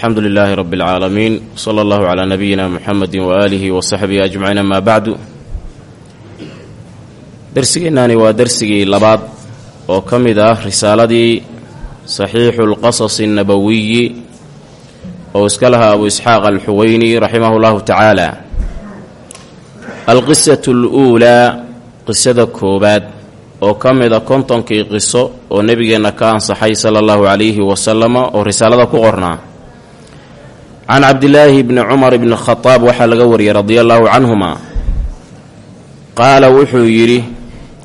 alxamdu lilaahi rabi اlcaalamiin sala allahu calaa nabiyina muxamedi waaalihi wa saxbihi ajmaciin amaa bacdu darsigeennaani waa darsigii labaad oo ka mid ah risaaladii saxiixu lqasasi annabowiyi oo iska lahaa abu isxaaq alxuweyni raximahu llahu tacaala. Alqisatu aluulaa qisada koowaad oo ka mid a kontonkii qiso oo nebigeenna ka ansaxay sala allahu calayhi wasalama oo risaalada ku qornaa can cabdilaahi bni cumar bni khadaab waxaa laga wariyey radia allaahu canhuma qaala wuxuu yidhi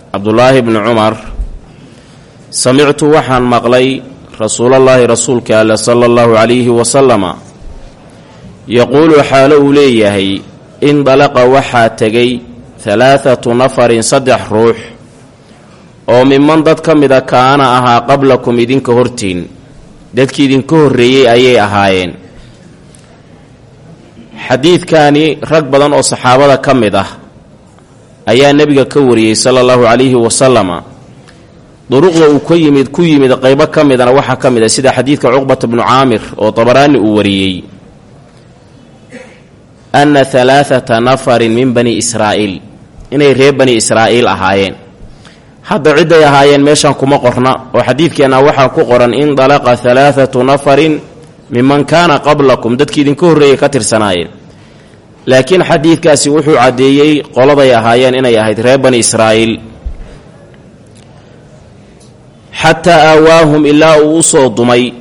cabdulaahi bni cumar samictu waxaan maqlay rasuulallaahi rasuulka alle sala allahu calayhi wasalama yaquulu xaalo uu leeyahay indalaqa waxaa tegay halaathatu nafarin saddex ruux oo miman dad ka mida kaana ahaa qablakum idinka hortiin dadkii idinka horreeyey ayay ahaayeen xadiidkaani rag badan oo saxaabada ka mid ah ayaa nebiga ka wariyey sala allahu calayhi wasalama duruqda uu ka yimid ku yimid qaybo ka midana waxaa ka mid ah sida xadiidka cuqbata bnu caamir oo dabaraani uu wariyey. Anna halaathata nafarin min bani israa'iil. Inay reer bani israa'iil ahaayeen. Hadda cidday ahaayeen meeshan kuma qorna. Oo xadiidkeenna waxaa ku qoran indalaqa halaathatu nafarin miman kaana qablakum. Dadkii idinka horreeyay ka tirsanaayeen laakiin xadiidkaasi wuxuu caddeeyey qoladay ahaayeen inay ahayd reer bani israa'iil. Xataa aawaahum ilaa uu u soo dumay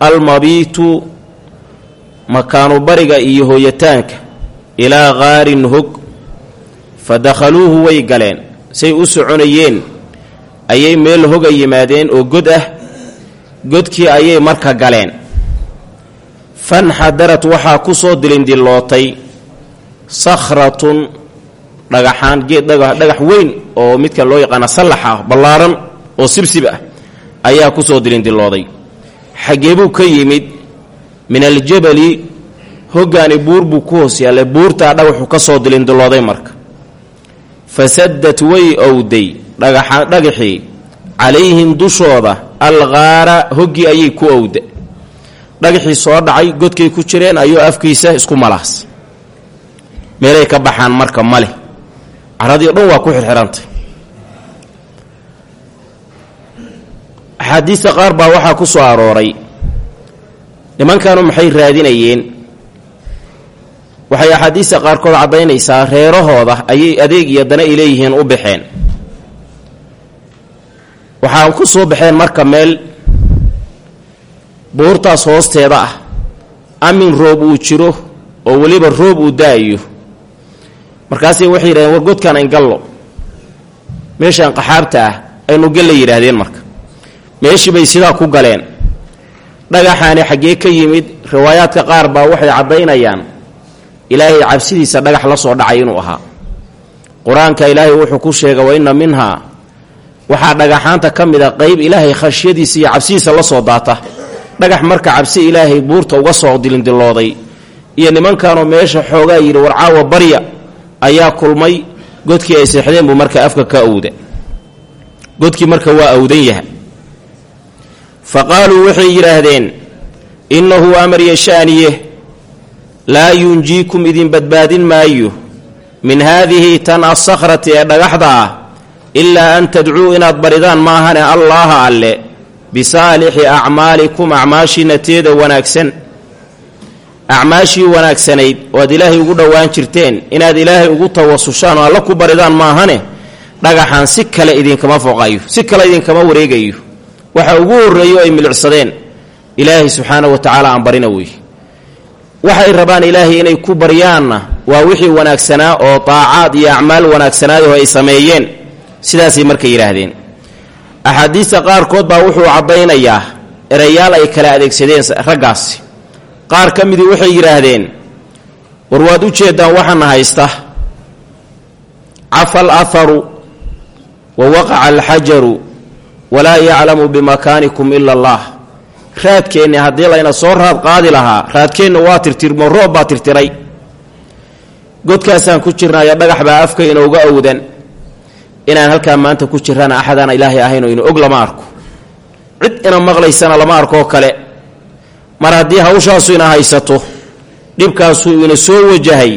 almabiitu makaanu bariga iyo hooyataanka ilaa qaarin hog fa dakhaluuhu way galeen. Say u soconayeen ayay meel hoga yimaadeen oo god ah godkii ayay marka galeen. Fanxadarat waxaa ku soo dilindillootay sakhratun dhagaxaan geed dhagax weyn oo midkan loo yaqaana sallax ah ballaaran oo sibsib ah ayaa ku soo dilindillooday xaggeebuu ka yimid min aljabali hoggaani buur buu ku hoos yaallay buurtaa dhagaxu ka soo dilindillooday marka. Fasaddat way owday dhagaxii calayhim dushooda alqaara hoggii ayay ku owda dhagaxii soo dhacay godkay ku jireen ayuu afkiisa isku malaas meelay ka baxaan marka male caradii o dhan waa ku xirxirantay. Axaadiista qaar baa waxaa ku soo arooray. Nimankanu maxay raadinayeen? Waxay axaadiista qaarkood caddaynaysaa reerahooda ayay adeeg iyo dana ay leeyihiin u baxeen. Waxaa ku soo baxeen marka meel buurtaas hoosteeda ah. Amin roob uu jiro oo weliba roob uu da'ayo markaasay waxay yidhahdeen war godkan ingallo meeshaan qaxaabta ah aynu galla yidhaahdeen marka. Meeshii bay sidaa ku galeen. Dhagaxaani xaggee ka yimid riwaayaadka qaar baa waxay caddaynayaan ilaahay cabsidiisa dhagax la soo dhacay inuu ahaa. Qur'aanka ilaahay wuxuu ku sheegay wa inna minhaa waxaa dhagaxaanta ka mid a qayb ilaahay khashyadiisa iyo cabsidiisa la soo daata. Dhagax marka cabsi ilaahay buurta uga soo dilindilooday. Iyo nimankanoo meesha xoogaa yidhi warcaawa barya ayaa kulmay godkii ay seexdeen buu marka afka ka awda godkii marka waa awdan yaha fa qaaluu waxay yidhaahdeen innahu amar yashaaniye laa yunjiikum idin badbaadin maayo min haadihi tan assakhrati ee dhagaxda ah ilaa an tadcuu inaad baridaan maahane allaaha alle bisaalixi acmaalikum acmaashiina teeda wanaagsan acmaashii wanaagsanayd oo aad ilaahay ugu dhowaan jirteen inaad ilaahay ugu tawasushaan oo alla ku baridaan maahane dhagaxan si kale idinkama foqayo si kale idinkama wareegayo. Waxa ugu horreeyo ay milicsadeen ilaahay subxaana wa tacaala aan barina wey. Waxay rabaan ilaahay inay ku baryaanna waa wixii wanaagsanaa oo daacaad iyo acmaal wanaagsanaayoo ay sameeyeen. Sidaasay marka yidhaahdeen. Axaadiista qaarkood baa wuxuu caddaynayaa erayaal ay kala adeegsadeen raggaasi qaar ka midii waxay yidhaahdeen war waad u jeeddaan waxaana haysta. Cafa al aharu wa waqaca alxajaru walaa yaclamu bimakaanikum ila allah. Raadkeenni haddii layna soo raad qaadi lahaa raadkeenna waa tirtirmo roob baa tirtiray. Godkaasaan ku jirnaayo dhagax baa afka inooga awdan inaan halkaa maanta ku jirana axadaan ilaahay ahaynoo inu og lama arko. Cid ina maqlaysana lama arkoo kale mar haddii hawshaasu ina haysato dhibkaasuu ina soo wajahay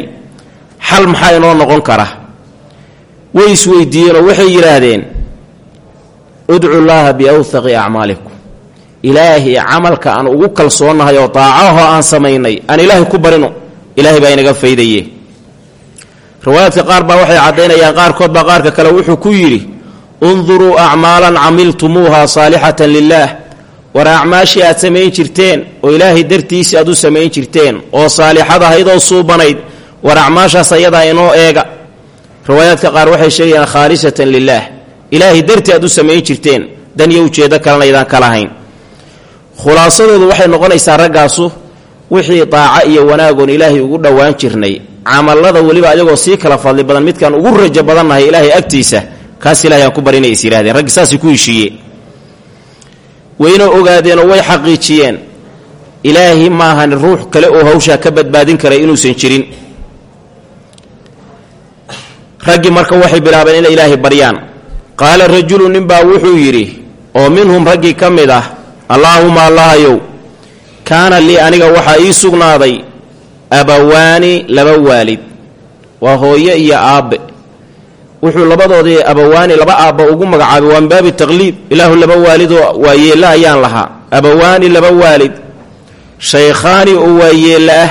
xal maxaa inoo noqon kara? Way isweydiiyeenoo waxay yidhaahdeen udcu llaaha biawthaqi acmaalikum. Ilaahay camalka aan ugu kalsoonahay oo daacaho aan samaynay aan ilaahay ku barino ilaahay baa inaga faydaye riwaayaadka qaar baa waxay caddaynayaan qaarkood baa qaarka kale wuxuu ku yidhi unduruu acmaalan camiltumuuha saalixatan lilaah war acmaashii aad samayn jirteen oo ilaahay dartiisii aad u samayn jirteen oo saalixad ahaydoo suubanayd war acmaashaas ayadaa inoo eega. Riwaayaadka qaar waxay sheegayaan khaalisatan lilaah ilaahay dartii aad u samayn jirteen dan iyo ujeeddo kalena aydaan ka lahayn khulaasadoodu waxay noqonaysaa raggaasu wixii daaca iyo wanaagoon ilaahay ugu dhowaan jirnay. Camallada weliba ayagoo sii kala fadli badan midkaan ugu rajo badannahay ilaahay agtiisa kaas ilahay aan ku barinay yidhahdeen raggi saasay ku heshiiyeen wayna ogaadeenoo way xaqiijiyeen. Ilaahi maahan ruux kale oo hawshaa ka badbaadin karay inuusan jirin. Raggii marka waxay bilaabeen inay ilaahay baryaan. Qaala rajulu ninbaa wuxuu yidhi oo minhum raggii ka mid ah allaahuma allahayow kaana lii aniga waxaa ii sugnaaday abawaani laba waalid waa hooyo iyo aabbe wuxuu labadoodii abawaani laba aabba ugu magacaabay waa min baabi taqliib ilaahu laba waalidoo waayeella ayaan lahaa. Abawaani laba waalid shaykhaani oo waayeella ah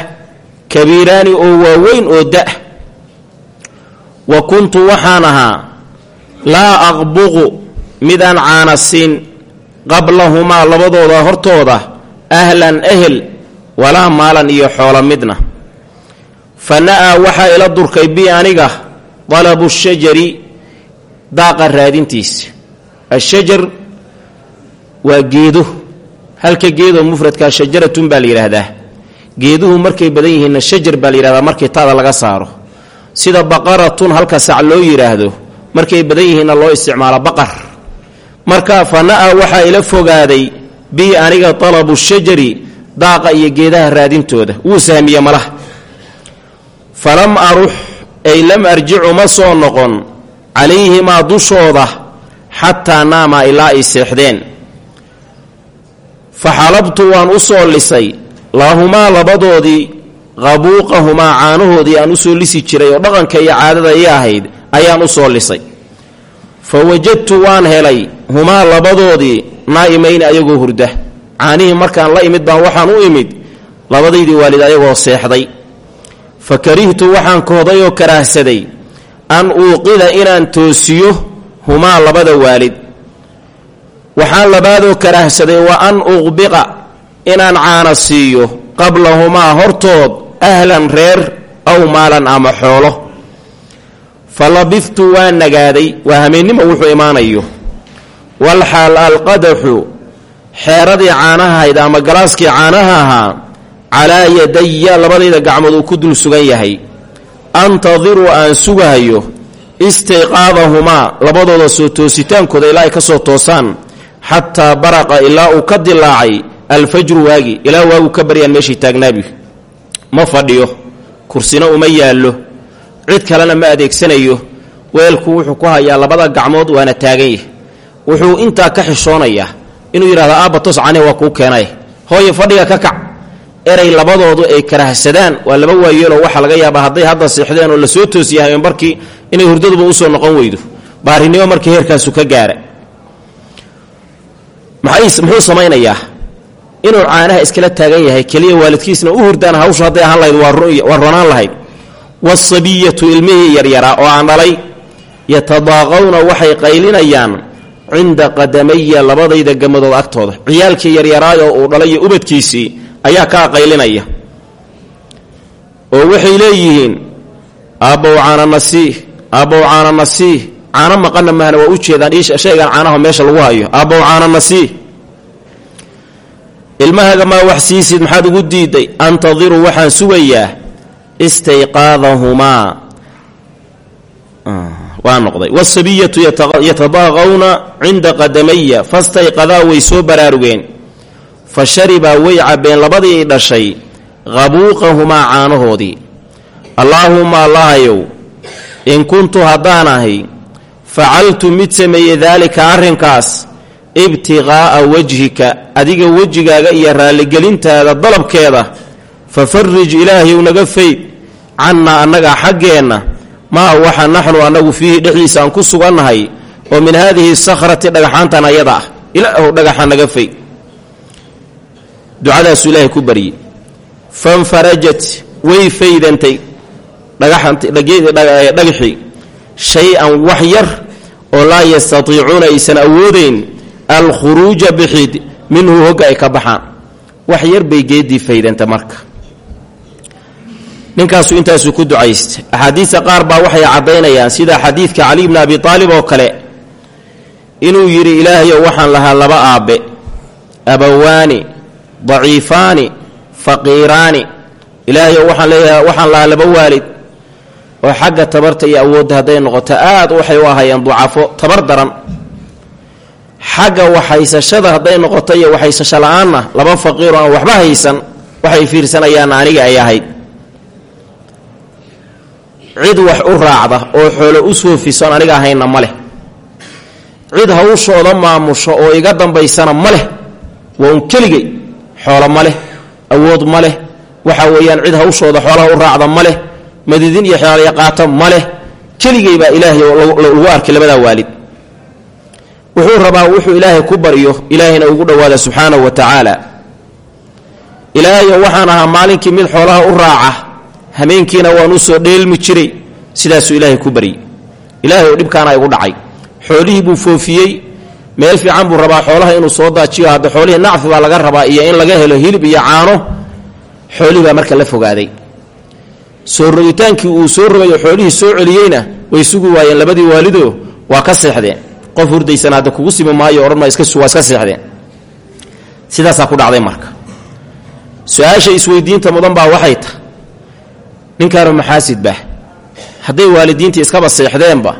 kabiiraani oo waaweyn oo da' wa kuntu waxaan ahaa laa aqbuqu midaan caanasiin qablahumaa labadooda hortooda ahlan ehel walaa maalan iyo xoolo midna. Fa na'aa waxaa ila durkay bi aniga dalabu shajari daaqa raadintiisa ashajar waa geedo halka geedoo mufradkaa shajaratun baa la yidhaahdaa geeduhu markay badan yihiinna shajar baa la yidhahdaa markii taada laga saaro sida baqaratun halka sac loo yidhaahdo markay badan yihiinna loo isticmaalo baqar marka fa na'aa waxaa ila fogaaday bii aniga dalabu shajari daaqa iyo geedaha raadintooda wuu sahmiye malaha ay lam arjicu ma soo noqon calayhimaa dushooda xataa naamaa ilaa ay seexdeen. Fa xalabtu waan u soo lisay lahumaa labadoodii qabuuqahumaa caanahoodii aan u soo lisi jiray oo dhaqanka iyo caadada ii ahayd ayaan u soo lisay. Fa wajadtu waan helay humaa labadoodii naa'imayni ayagoo hurda. Caanihii markaan la imid baan waxaan u imid labadaydii waalid ayagoo seexday fa karihtu waxaan kohday oo karaahsaday an uuqida inaan toosiyo humaa labada waalid. Waxaan labaadoo karaahsaday wa an uqbiqa inaan caana siiyo qablahumaa hortood ahlan reer aw maalan ama xoolo. Fa labiftu waan nagaaday waa hameennimo wuxuu imaanayo. Walxaal alqadaxu xeeradii caanahahayd ama galaaskii caanaha ahaa calaa yadaya labadayda gacmood uu ku dul sugan yahay. Antadiru aan sugahayo istayqaadahumaa labadooda soo toositaankooda ilaa ay ka soo toosaan xataa baraqa ilaa uu ka dilaacay alfajru waagi ilaa waagu ka baryaan meeshii taagnaabi ma fadhiyo kursina uma yaallo cid kalena ma adeegsanayo weelku wuxuu ku hayaa labada gacmood waana taagan yahy wuxuu intaa ka xishoonayaa inuu yidhahdo aabba tos caneh waa kuu keenay. Hooye fadhiga ka kac eray labadoodu ay karahsadaan waa laba waayeeloo waxaa laga yaabaa hadday hadda seexdeen oo la soo toosiyahay markii inay hurdaduba u soo noqon weydo. Baarinimo markii heerkaasu ka gaara muxuu samaynayaa? Inuu caanaha iskala taagan yahay keliya waalidkiisna u hurdaan hawshu hadday ahaan lahayd waa ronaan lahayd. Wasabiyatu ilmihii yaryaraa oo aan dhalay yatadaaqawna waxay qaylinayaan cinda qadamaya labadayda gamadood agtooda. Ciyaalkii yaryaraayoo uu dhalay ubadkiisii ayaa kaa qaylinaya. Oo waxay leeyihiin aabbow caana nasiih aabbow caana nasiih caano maqanna mahna waa u jeedaan shaygan caanaha meesha lagu hayo aabbow caana nasiih ilmahaga maa wax siisid maxaad ugu diiday antadiru waxaan sugayaa istayqaadahumaa. Waa noqday. Wasabiyatu yatadaaqawna cinda qadamaya fastayqadaa way soo baraarugeen fa sharibaa way cabbeen labadii dhashay qabuuqahumaa caanahoodii. Allaahumma allahayow in kuntu haddaan ahay facaltu mid sameeyey daalika arrinkaas ibtiqaa'a wajhika adiga wejigaaga iyo raalligelintaada dalabkeeda fa farij naga fayd cannaa annaga xaggeenna maa waxa naxnu annagu fiihi dhexdiisa aan ku sugannahay oo min haadihi sakhrati dhagaxaantan ayada ah. Ilaahu dhagaxa naga fayd ducadaasuu ilaahay ku baryey fanfarajat way faydantay. Dhagaxii shay-an wax yar oo laa yastatiicuuna aysan awoodayn alkhuruuja bixid minhu hogga ay ka baxaan. Wax yar bay geeddii faydanta marka. Ninkaasu intaasuu ku ducaysta axaadiista qaar baa waxay caddaynayaan sida xadiidka cali bni abi aalib oo kale inuu yidhi ilaahayow waxaan lahaa laba aabbe abawaani daciifaani faqiiraani. Ilaahayow waxaan leeyahay waxaan lahaa laba waalid oo xagga tabarta iyo awoodda hadday noqoto. Aad waxay u ahayeen ducafo tabar daran. Xagga waxhaysashada hadday noqoto iyo waxhaysasho la'aanna laba faqiiro aan waxba haysan waxay fiirsanayaanna aniga ay ahayd. Cid wax u raacda oo xoolo u soofisoon aniga ahaynna ma leh. Cid hawshooda maamusho oo iga dambaysana ma leh. Waa un keligay xoolo ma leh awood ma leh waxa weeyaan cid hawshooda xoolaha u raacda ma leh madidin iyo xeelyaqaato ma leh keligay baa ilaahay lagu arkay labadaa waalid. Wuxuu rabaa wuxuu ilaahay ku baryo ilaahayna ugu dhowaada subxaanahu wa tacaala. Ilaahayo waxaan ahaa maalinkii mid xoolaha u raaca hameenkiina waan u soo dheelmi jiray sidaasuu ilaahay ku baryey ilaahay oo dhibkaana igu dhacay. Xoolihii buu foofiyey meel fiican buu rabaa xoolaha inuu soo daajiyo. Hadda xoolihii nacfi baa laga rabaa iyo in laga helo hilib iyo caano xoolihii baa marka la fogaaday. Soo rogitaankii uu soo rogayo xoolihii soo celiyeyna way sugi waayeen. Labadii waalido waa ka seexdeen. Qof hurdaysan hadda kugu simi maayo odhan ma waa iska seexdeen. Sidaasaa ku dhacday marka. Su'aasha isweydiinta mudan baa waxay tahay ninkaanu maxaasidba hadday waalidiintii iskaba seexdeenba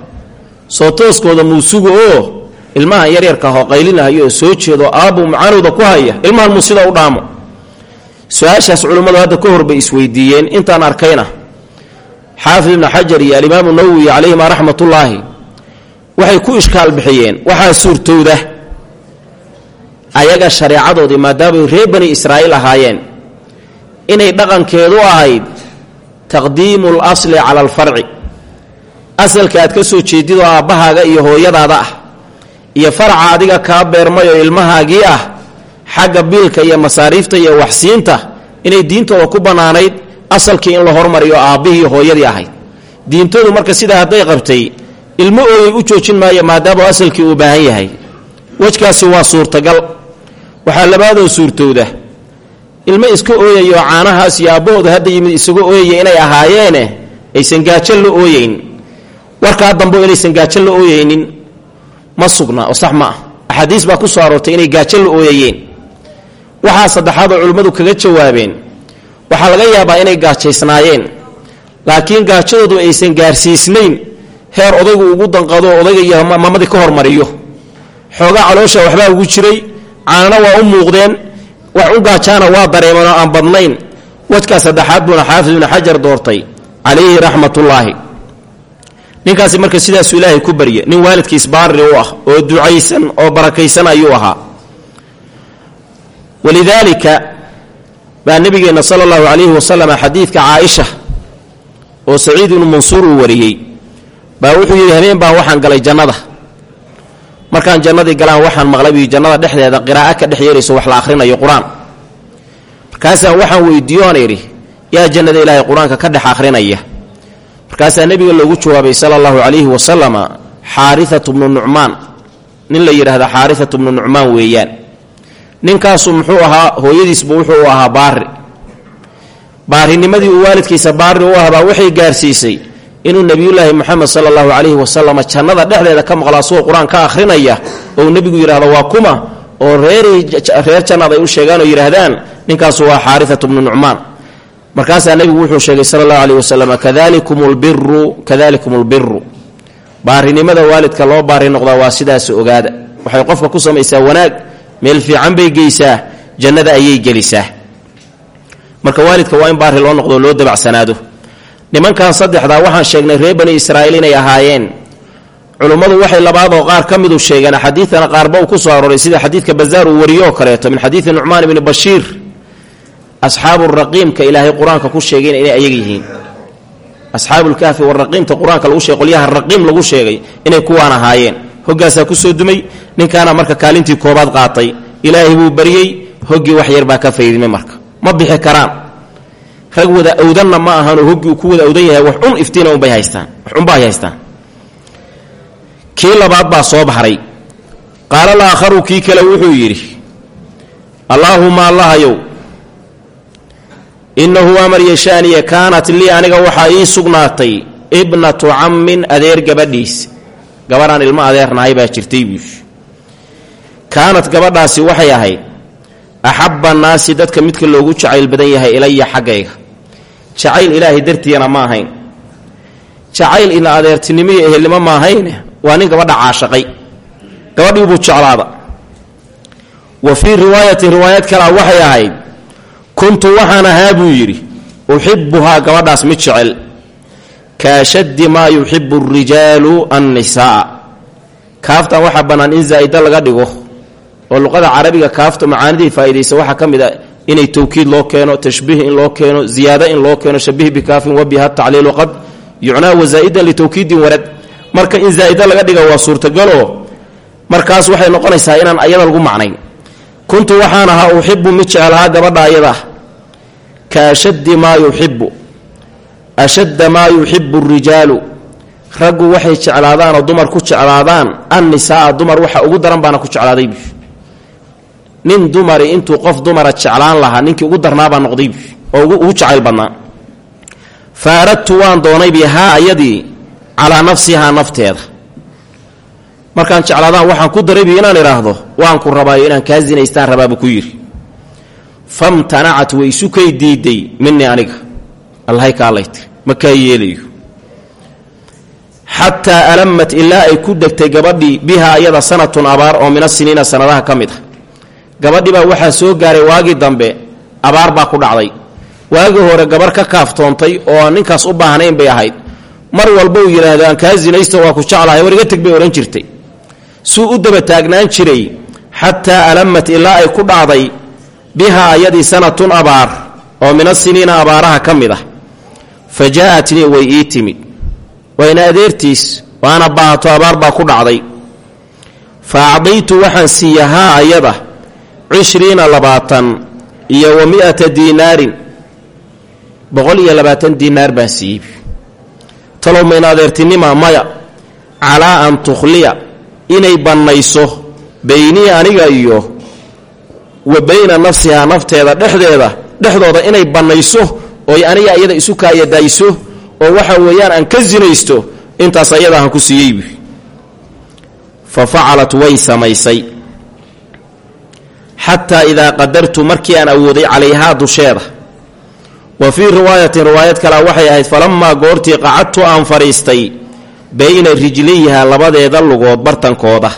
soo tooskooda muu sugo oo ilmahan yaryarka ahoo qaylinahayo oo soo jeedo aabbuu macanowda ku haya ilmahan muu sida u dhaamo? Su'aashaas culimmadu hadda ka hor bay isweydiiyeen intaan arkayna. Xaafid ibnu xajar iyo alimaamu nawowi calayhima raxmatullaahi waxay ku ishkaal bixiyeen waxaa suurtowda ayaga shareecadoodii maadaamay reer bani israa'iil ahaayeen inay dhaqankeedu ahayd taqdiimu lasli cala alfarci asalka aad ka soo jeedidoo aabbahaaga iyo hooyadaada ah iyo faraca adiga kaa beermayoo ilmahaagii ah xagga biilka iyo masaariifta iyo waxsiinta inay diintooda ku bannaanayd asalkii in la hormariyo aabbihii hooyadii ahayd. Diintoodu marka sidaa hadday qabtay ilmo ooyay u joojin maayo maadaama asalkii uu baahan yahay. Wejkaasi waa suurtagal. Waxaa labaadoo suurtowda ilmo iska ooyayo caanahaas iyo aabbahooda hadda yimid isaga ooyaya inay ahaayeene aysan gaajo la ooyeyn. Warkaa dambo inaysan gaajo la ooyeynin ma sugna oo sax ma ah. Axaadiis baa ku soo aroortay inay gaajo la ooyayeen. Waxaa saddexaadoo culimmadu kaga jawaabeen waxaa laga yaabaa inay gaajaysnaayeen. Laakiin gaajadoodu aysan gaarsiisnayn heer odaygu ugu danqado odayga iyo mamadii ka hormariyo. Xoogaa caloosha waxbaa ugu jiray caanana waa u muuqdeen wax u gaajaana waa dareemeen oo aan badnayn. Wajkaa saddexaad buuna xaafid ibnu xajar doortay calayhi raxmatullaahi ninkaasi marka sidaasuu ilaahay ku barye nin waalidkiis baari u ah oo ducaysan oo barakaysan ayuu ahaa. Walidaalika baa nabigeenna sala allahu calayhi wasalam xadiidka caaisha oo saciid ibnu mansuur uu wariyey baa wuxuu yidhi habeen baan waxaan galay jannada. Markaan jannadii galaan waxaan maqlay bii jannada dhexdeeda qiraa'o ka dhex yeelayso wax la akhrinayo qur'aan. Markaasaan waxaan weydiiyoon idhi yaa jannada ilaahay qur'aanka ka dhex akhrinaya markaasaa nebiga loogu jawaabay sala allahu calayhi wasalama xaarithatu bnu nucmaan. Nin la yidhaahda xaarithatu bnu nucmaan weeyaan. Ninkaasu muxuu ahaa hooyadiisba wuxuu u ahaa baari baarinimadii uu waalidkiisa baari u ahbaa waxay gaarsiisay inuu nebiyulaahi moxamed sala allahu calayhi wasalam jannada dhexdeeda ka maqlo asagoo qur'aan ka akhrinaya ou nebigu yidhahdo waa kuma oo reer jannad ay u sheegaan oo yidhaahdaan ninkaasu waa xaarithatu bnu nucmaan markaasaa nebigu wuxuu sheegay sala allahu calayh wasalam kadalikum lbiru kadalikum lbiru baarinimada waalidka loo baari noqdaa waa sidaas ogaada. Waxay qofka ku samaysaa wanaag meel fiican bay geysaa jannada ayay gelisaa. Marka waalidka waa in baari loo noqdo loo dabacsanaado. Nimankan saddexdaa waxaan sheegnay reer bani israa'iil inay ahaayeen. Culummadu waxay labaadoo qaar ka midu sheegeen xadiidana qaarba uu ku soo arooray sida xadiidka bazaar uu wariyo oo kaleeto min xadiidi nucmaan ibni bashiir asxaabu raqiimka ilaahay qur'aanka ku sheegayna inay ayaga yihiin. Asxaabulkahfi waraqiimta qur'aanka lagu sheegay qolyaha raqiim lagu sheegay inay kuwaan ahaayeen. Hoggaasaa ku soo dumay ninkaana marka kaalintii koobaad qaatay. Ilaahay buu baryey hoggii wax yar baa ka faydimay marka. Ma bixi karaan. Rag wada awdanna ma ahanoo hoggii uu ku wada awdan yahay wax un iftiina unbay haystaan wax unbay haystaan. Kii labaad baa soo baxray. Qaala laakharu kii kale wuxuu yidhi allaahuma allahayow innahu amar yeshaaniya kaanat lii aniga waxaa ii sugnaatay ibnatu cammin adeer gabadhiis. Gabadhaan ilmo adeernahay baa jirtay buush kaanat gabadhaasi waxay ahayd axabba annaasi dadka midka loogu jacayl badan yahay ilaya xaggayga. Jacayl ilaahay dartiina ma ahayn. Jacayl ina adeertinimo iyo ehelnimo ma ahayne waa nin gabadha caashaqay. Gabadhii buu jeclaada. Wa fii riwaayatin riwaayad kalea waxay ahayd kuntu waxaan ahaa buu yidhi uxibuhaa gabadhaas mid jecel. Kaashaddi maa yuxibu arijaalu annisaa. Kaaftan waxaa bannaan in zaa'ida laga dhigo oo luqada carabiga kaafta macaanidii faa'iidaysa waxaa ka mid a inay towkiid loo keeno tashbiih in loo keeno ziyaado in loo keeno shabih bikaafin wabiha tacliilu qad yucnaa wasaa'idan litowkiidin warad marka in zaa'ida laga dhiga waa suurtagaloo markaas waxay noqonaysaa inaan ayada lagu macnayn. Kuntu waxaan ahaa uxibu mid jecelahaa gabadha ayadah ka ashaddi maa yuxibu ashadda maa yuxibu arijaalu raggu waxay jeclaadaanoo dumar ku jeclaadaan annisaaa dumar waxa ugu daran baana ku jeclaaday bu nin dumari intuu qof dumara jeclaan lahaa ninkii ugu darnaabaa noqday bu oo ugu jacayl badnaa. Fa aradtu waan doonay bi haa ayadii calaa nafsihaa nafteeda. Markaan jeclaadaan waxaan ku daraybi inaan idhaahdo waan ku rabaayo inaan kaa zinaystaan rabaabu ku yidhi famtanacat way isu diiday minii aniga. Allahay kaalay tiri ma kaa yeelayo. Xataa alamat ilaa ay ku degtay gabadhii bihaa ayada sanatun abaar oo min asiniina sanadaha ka mid ah. Gabadhii baa waxaa soo gaaray waagii dambe abaar baa ku dhacday. Waagii hore gabar ka kaaftoontay oo aan ninkaas u baahnayn bay ahayd. Mar walba uu yidhaahdo aan kaa sinaysto waa ku jeclahay war iga teg jirtay. Suu u daba taagnaan jiray xataa alamat ilaa ay ku dhacday bihaa ayadii sanatun abaar oo min asiniina abaaraha ka mid ah. Fa jaa'atnii way ii timid. Wayna adeertiis waana baahato abaar baa ku dhacday. Fa acdaytu waxaan siiya haa ayada cishriina labaatan iyo wa mi'ata diinaarin. Boqol iyo labaatan diinaar baan siiyey. Talow mayna adeertinima maya calaa an tukhliya inay bannayso beynii aniga iyo wa bayna nafsihaa nafteeda dhexdeeda dhexdooda inay bannayso oy aniga iyada isu kaayadayso oo waxa weeyaan aan ka sinaysto intaas ayadahan ku siiyeybu fa facalat way samaysay. Xataa idaa qadartu markii aan awooday calayhaa dusheeda. Wa fii riwaayatin riwaayad kalea waxay ahayd falammaa goortii qacadtu aan fadhiistay bayna rijliyiha labadeeda lugood bartankooda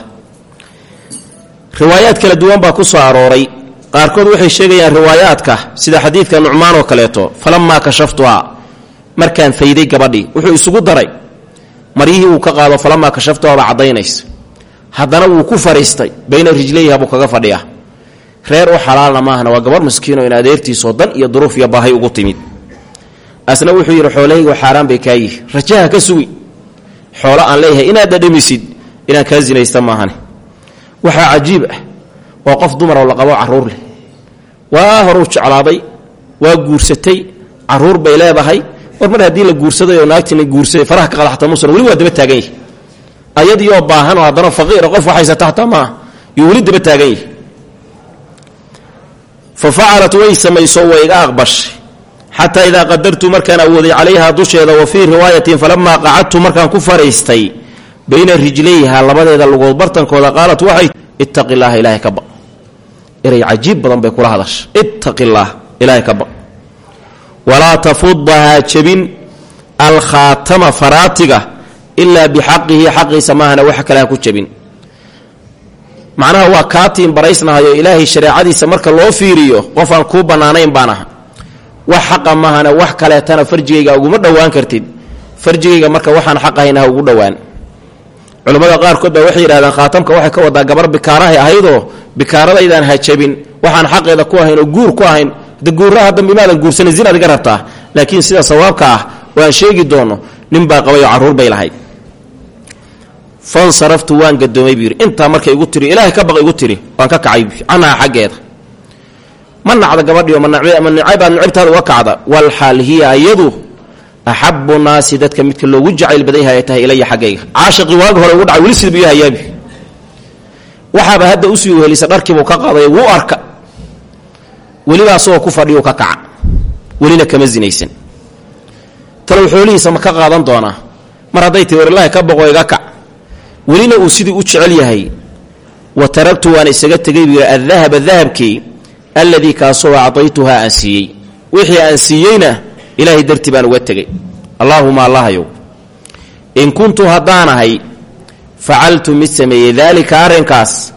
riwaayaad kala duwan baa ku soo arooray. Qaarkood waxay sheegayaan riwaayaadka sida xadiidka nucmaan oo kaleeto falammaa kashaftuhaa. Markaan fayday gabadhii wuxuu isugu daray maryihii uu ka qaado falamaa kashaftuhaa baa caddaynaysa. Haddana wuu ku fadhiistay bayna rijlayha buu kaga fadhiyaa. Reer u xalaalna maahna waa gabar maskiino in adeertiisoo dan iyo duruuf iyo baahay ugu timid. Asna wuxuu yidhi xoolahaygu xaaraan bay kaa rajaha ka sugi. Xoolo aan leeyahay inaad dhadhamisid inaan kaa sinaysta maahane waxaa cajiib ah. Waa qof dumaroo la qabo carruur leh. Waa horuu jeclaaday waa guursatay carruur bay leedahay. War mar haddii la guursaday oo naagtina guursaday faraha ka qadaxta musan weli waa daba taagan yahi ayadiioo baahan oo haddana faqiira qof waxaysata hataa maaha yuu weli daba taagan yahi fa facalat way samayso way iga aqbashay xataa idaa qadartu markaan awooday calayhaa dusheeda wa fii riwaayatin falamaa qacadtu markaan ku fadhiistay bayna rijlayha labadeeda lugood bartankooda qaalat waxay ittaqi illaaha ilaahay ka baq eray cajiib badan bay kula hadasha ittaqi illaah ilaahay ka baq walaa tafudahaa jebin alkhaatama faraatiga ilaa bixaqihi xaqiisa maahana wax kale ha ku jebin macnaha waa kaatiin baraysnahayo ilaahay shareecadiisa marka loo fiiriyo qof aan kuu bannaanayn baan aha wax xaqa maahana wax kaleetana farjigayga uguma dhowaan kartid. Farjigayga marka waxaan xaq ugu dhowaan culammada qaarkood baa waxay yidhahdaan khaatamka waxay ka wadaa gabar bikaarahay ahaydoo bikaaradaydaan hajabin waxaan xaqeeda ku ahayn oo guur ku ahayn. De guurraha dambe imaadan guursanin zinaad rabtaa. Laakiin sida sawaabka ah oo aan sheegi doono nin baa qabayoo carruur bay lahayd. Fansaraftu waan gadoomay buu yidhi. Markay igu tiri ilaahay ka baq igu tiri. Waan ka kacay canhaa xaggeeda. Ma nacda gabadhii oo ma nacaybaad nicibtaada uga kacda. Walxaal hiya ayadu axabu naasi dadka midka loogu jacayl badan yahay ay tahay ilaya xaggayga caashiqii waagi hore ugu dhacay weli sidbuu yahayaabi waxaaba hadda u sii uhelisa dharkiibuu ka qaday wuu arka weliba asagoo ku fadhiyu ka kaca welina kama zinaysan talow xoolihiisa ma ka qaadan doonaa mar hadday tii warlahi ka boqo iga kac welina uu sidii u jecel yahay wa taragtu waan isaga tegay buu yidhi addahaba dahabkii alladii kaasoo acdaytuhaa aan wixii aan siiyeyna ilaahay dartii baan uga tegey. Allaahuma allahayow in kuntu haddaanahay facaltu mid sameeyey daalika arrinkaas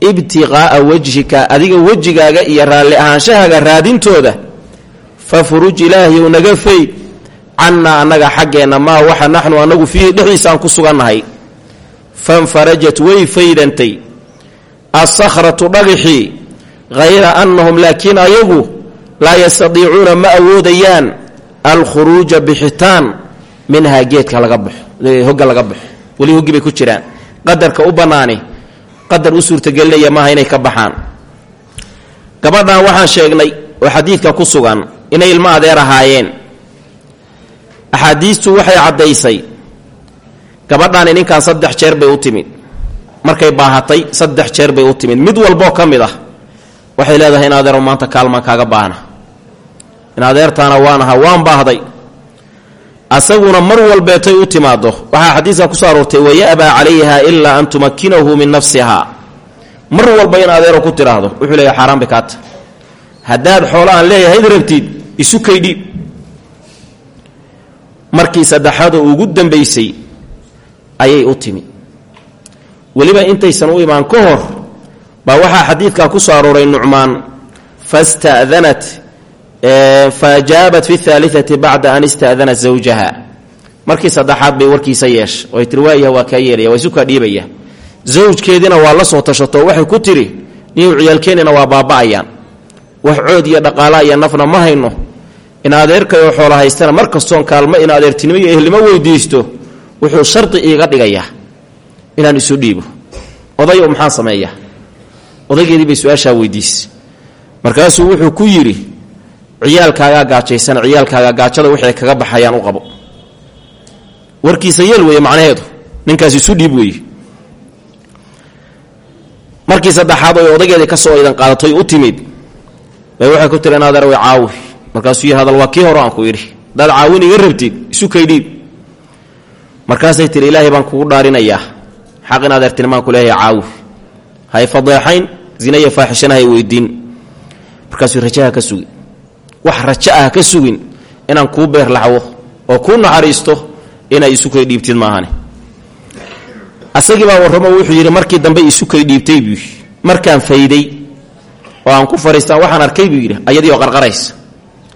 ibtiqaa'a wejhika adiga wejigaaga iyo raalli ahaanshahaaga raadintooda fafuruj ilaahayow naga fayd cannaa annaga xaggeenna maa waxa naxnu annagu fiihi dhexdiisaan ku sugannahay. Fanfarajat way faydantay. Assakhratu dhagixii hayra annahum laakiin ayagu laa yastadiicuuna ma awoodayaan alkhuruuja bixitaan minhaa geedka laga baxo hogga laga baxo weli hoggi bay ku jiraan. Qadarka u bannaani qadar u suurtagelinaya maaha inay ka baxaan. Gabadhan waxaan sheegnay oo xadiidka ku sugan inay ilmo adeer ahaayeen. Axaadiistu waxay caddaysay gabadhaani ninkan saddex jeer bay u timid. Markay baahatay saddex jeer bay u timid. Mid walboo ka mid ah waxay leedahay in adeero maanta kaalmaan kaaga baahna adeertaana waan ahaa waan baahday. Asaguna mar walbeetay u timaado waxaa ku soo aroortay waya'baa calayha ilaa an tumakinahu min nafsihaa mar walba in adeero ku tidhaahdo wuxuu leeyahay xaaraan bay kaata haddaad xoolo aan leeyahayd rabtid isu kaydhiib markii saddexaadoo ugu dambaysay ayay u timi. Weliba intaysan u imaan ka hor baa waxaa xadiidkaa ku soo arooray nucmaan fasta'danat faajaabat fi aaliati bacda an ista'danat zawjaha. Markii saddexaad bay warkiisa yeesha oy tiri waayaha waa kaa yeelaya waa dhiibaya. Zawjkeediina waa la soo tashato. Waxay ku tiri niyow ciyaalkeennina waa baaba'ayaan. Wax cood iyo dhaqaala iyo nafna ma hayno. In adeerkay oo haystana mar kastoon kaalmo in adeertinimo iyo ehlimo weydiisto wuxuu shardi iiga dhigayaa inaan isu dhiibo. Odayo maxaan sameeyaa odaygeedii bay su'aashaa weydiisay markaasuu wuxuu ku yidhi ciyaalkaagaa gaajaysan ciyaalkaaga gaajada waxay kaga baxayaan u qabo. Warkiisa yeel weeye macnaheedu. Ninkaas isu dhiib weeye. Markii saddexaad oy odageedii ka soo idan qaadatoy u timid bay waxay ku tiri inadeer way caawi. Markaasuu yidhi hadal waa kii aan ku idhi haddaad caawin iga rabtid isu kaydhiib markaasay tihi ilaahay baan kugu dhaarinayaa. Xaq in adeertinimaan ku leeyahay caawi. Hay fadeexayn zinaya faaxishana hay weydiin markaasuu rajaha ka sugin wax rajo ah ka sugin inaan kuu beerlaxwo oo kuu naxariisto inay isu kay dhiibtid maahane asagii baa warramo wuxuu yidhi markii dambe isu dhiibtay buu markaan fayday oo aan ku fariistaan waxaan arkay buu yidhi. Ayadii oo qarqaraysa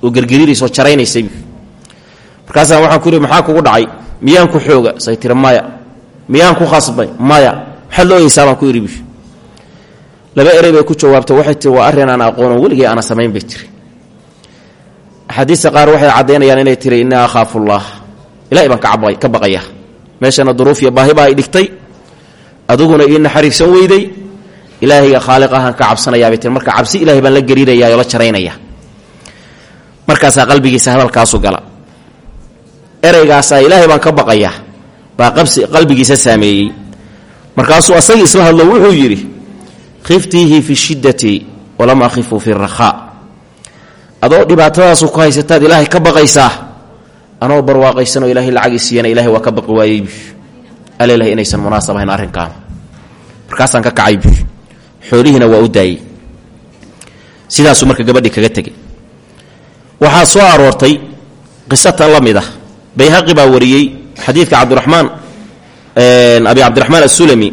oo gergeriiraysa oo jaraynaysa buu waxaan ku yidhi maxaa kugu dhacay? Miyaan ku xooga say miyaan ku khasbay? Maya. Maxaad baan ku idhi buu laba erey ku jawaabta waxay tiri waa arrin aan aqoonon weligay aana samayn bay tiri axaadiista qaar waxay caddaynayaan inay tiri innii akhaafullaah. Ilahay baan ka baqaya. Meeshana duruuf iyo baahi baa ay dhigtay. Adiguna ii naxariisan weyday. Ilaahayga khaaliq ahaan ka cabsanayaabay tiri marka cabsi ilahay baan la gariirayaa oo la jaraynaya. Markaasaa qalbigiisa hadalkaasu gala. Ereygaasaa ilaahay baan ka baqayaa baa qalbigiisa saameeyey. Markaasuu asagii isla hadlo wuxuu yidhi khiftiihi fi shiddati walam akhifu fi rakhaa adoo dhibaatadaasu ku haysataad ilaahay ka baqaysaa anoo barwaaqaysanoo ilaahay lacagii siiyana ilahay waa ka baqi waayeybi alelahay inaysan munaasab ahayn arrinkaan. Markaasaan ka kacaybi xoolihiina waa u daayey. Sidaasuu marka gabadhii kaga tegey. Waxaa soo aroortay qisatan la mid ah. Bayhaqi baa wariyey xadiidka cabdiraxmaan abi cabdiraxmaan assulami.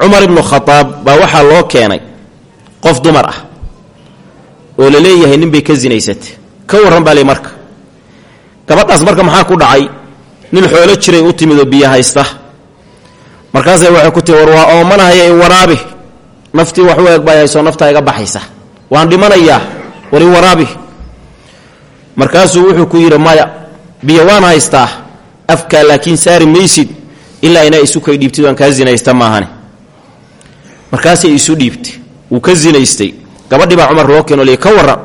Cumar ibnu khadaab baa waxaa loo keenay qof dumar ah oo la leeyahay nin bay ka zinaysatay. Ka warran baa le marka. Gabadhaas marka maxaa ku dhacay? Nin xoolo jiray u timid oo biyo haysta. Markaasay waxay ku tii war waa oomanahaya i waraabi. Naftii wax u eeg bay haysoo naftaa baxaysa. Waan dhimanayaa war i waraabi. Markaasuu wuxuu ku yidhi maya biyo waan haystaa. Afkaa laakiin saari maysid. Ilaa inaa isu kay dhiibtid waan kaa zinaysta maahane markaasay isu dhiibtay. Wuu ka zinaystay gabadhii baa cumar loo keeno ka warran.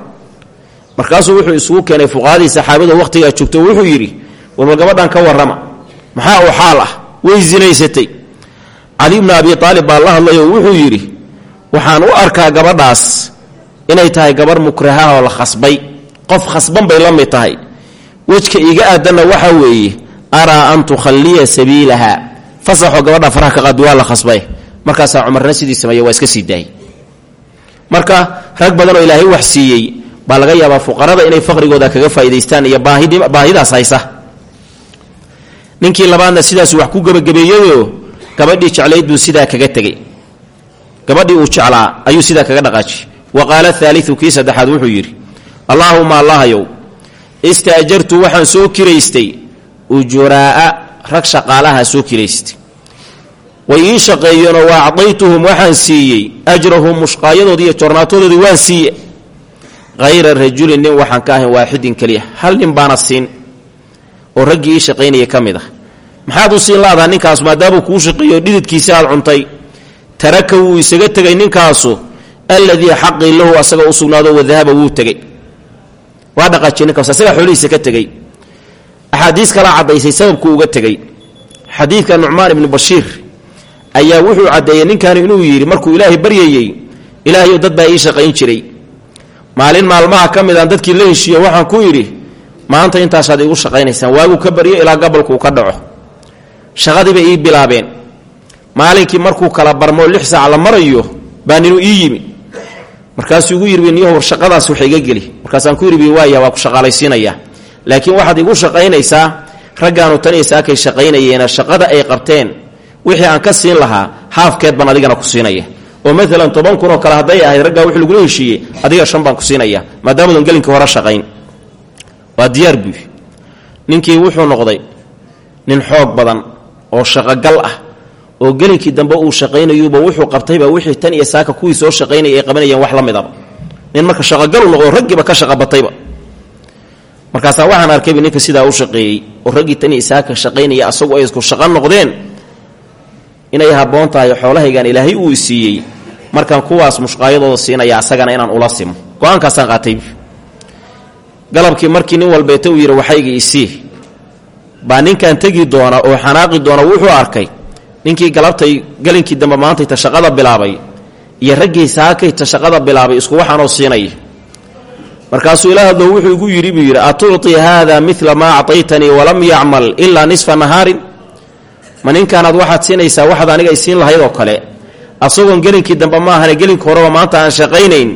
Markaasuu wuxuu isugu keenay fuqahadii saxaabada wakhtigaa joogto wuxuu yidhi warba gabadhan ka warrama. Maxaa uu xaal ah? Way zinaysatay. Cali bnu abi aalib baa la wuxuu yidhi waxaan u arkaa gabadhaas inay tahay gabarh mukraha oo la khasbay. Qof khasban bay la mid tahay. Wejka iga aadanna waxa weeye araa an tukhalliya sabiilaha fasaxoo gabadha faraha ka qaad waa la khasbay. Markaasaa cumarna sidii sameeye waa iska sii marka rag badanoo ilaahay wax siiyey baa laga yaabaa fuqarada inay faqrigooda kaga faa'idaystaan iyo baahidaas haysa. Ninkii labaadna sidaas wax ku gebagabeeyeyoo gabadhii jeclayd buu sidaa kaga tegey. Gabadhii uu jeclaa ayuu sidaa kaga dhaqaaji. Wa qaala aaliu kii saddexaad wuxuu yidhi allaahuma allahayow istaajartu waxaan soo kiraystay ujuraa'a rag shaqaalaha soo kiraystay way ii shaqeeyeenoo wa acdaytuhum waxaan siiyey ajrahum mushqaayadoodii iyo joornaatadoodii waan siiye hayra rajulin nin waxaan ka ahayn waaxidin keliya. Hal nin baana siin oo raggii ii shaqaynaya ah. Maxaad u siin laadaha ninkaas maadaamuu kuu shaqeeyo dhididkiisi aad cuntay. Taraka wuu isaga tegay ninkaasu alladii xaqii lahu asaga u sugnaado wadahaba wuu tegey waa dhaqaajiye ninkaas asagaa xoolihiisa ka tegey axaadiis kalaa caddaysay sababku uga tegey xadiidka nucmaan ibnu bashiir ayaa wuxuu caddeeyey ninkaani inuu yidhi markuu ilaahay baryayey ilaahayow dad baa ii shaqayn jiray. Maalin maalmaha ka mid aan dadkii la heshiiyo waxaan ku yidhi maanta intaasaad igu shaqaynaysaan waaguu ka baryo ilaa gabalkuu ka dhaco. Shaqadiibay ii bilaabeen. Maalinkii markuu kala barmoo lix saac la marayo baa ninuu ii yimi. Markaasuu igu yidhi niyo war shaqadaas wax iga geli. Markaasaan ku yidhi waaya waa ku shaqaalaysiinayaa laakiin waxaad igu shaqaynaysaa raggaanu tan iyo saakay shaqaynayeena shaqada ay qabteen wixii aan ka siin lahaa haafkeed baan adigana ku siinaya. Oo maalan toban kun oo kale hadday ahayd raggaa wix lagula heshiiyey adiga shan baan ku siinaya maadaamadan gelinka hore shaqayn. Waa diyaar buy ninkii wuxuu noqday nin xoog badan oo shaqogal ah oo gelinkii dambe uu shaqaynayuba wuxuu qabtayba wixii tan iyo saaka kuwii soo shaqaynaya ay qabanayeen wax la midaba nin marka shaqogalu noqdo raggiiba ka shaqabatayba. Markaasaa waxaan arkayba ninka sidaa u shaqeeyey oo raggii tan iyo saaka shaqaynaya asagu ay isku shaqo noqdeen inay habboon tahay xoolahaygan ilaahay uu siiyey. Markaan kuwaas mushqaayadooda siinaya asagana inaan ula simo. Go'aankaasaan qaatay. Galabkii markii nin walbeeta uu yidhi waxayga isii baa ninkan tegi doona oo xanaaqi doona wuxuu arkay. Ninkii galabtay galinkii dambe maantayta shaqada bilaabay iyo raggii saakayta shaqada bilaabay isku waxaanoo siinaya markaasuu ila hadlo wuxuu igu yidhi buu yidhi atucطi haada mila maa acطaytanii walam yacmal ilaa nisfa nahaarin ma ninkaanaad waxaad siinaysaa waxaad aniga isiin lahayd oo kale? Asagoon gelinkii dambe ma ahane gelinka horeba maanta aan shaqaynayn.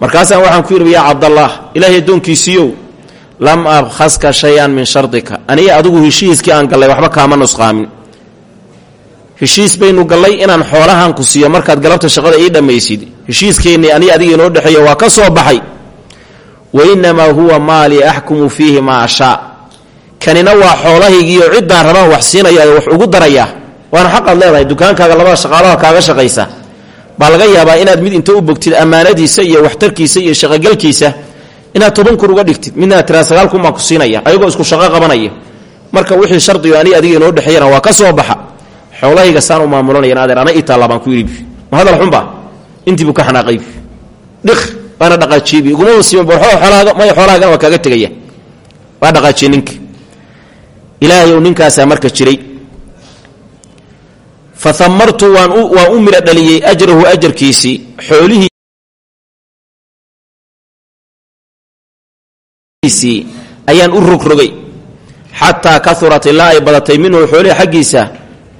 Markaasaan waxaan ku yidhi yaa cabdallaah ilaahay addoonkiisiiyow lam abkhaska shay-an min shardika. Aniga adigu heshiiskii aan gallay waxba kaama nusqaamin. Heshiis baynu gallay inaan xoolahan ku siiyo. Markaad galabta shaqada ii dhammaysid heshiiskeenni aniga adiga inoo dhexeeya waa ka soo baxay. Wa innamaa huwa maalii axkumu fiihi maa ashaa kanina waa xoolahaygiiyo ciddaan rabaan wax siinayaa wax ugu darayaa waana xaqaad leedahay dukaankaaga labada shaqaalaha kaaga shaqaysa. Baa laga yaabaa inaad mid inta u bogtid ammaanadiisa iyo waxtarkiisa iyo shaqogalkiisa inaad toban kun uga dhigtid midna tiraa sagaal kun baan ku siinaya ayagoo isku shaqo qabanaya. Marka wixii shardigo ani adiga inoo dhexeeyana waa ka soo baxa. Xoolahayga saan u maamulanaya adeer ana itaallaa baan ku yidhi ma hadal xunba? Intii buu ka xanaaqay. Dhiq waana dhaqaajiibi iguma wasiiman bal xoolaaga maya xoolahaagana waa kaaga tegaya. Waa dhaqaajiyey ninka ilaahay ou ninkaasaa marka jiray. Fa amartu waan u midho dhaliyey ajrahu ajarkiisii xoolihiisii ayaan u rogrogay xataa kaurat ilaa ay badatay minhu xoolihi xaggiisa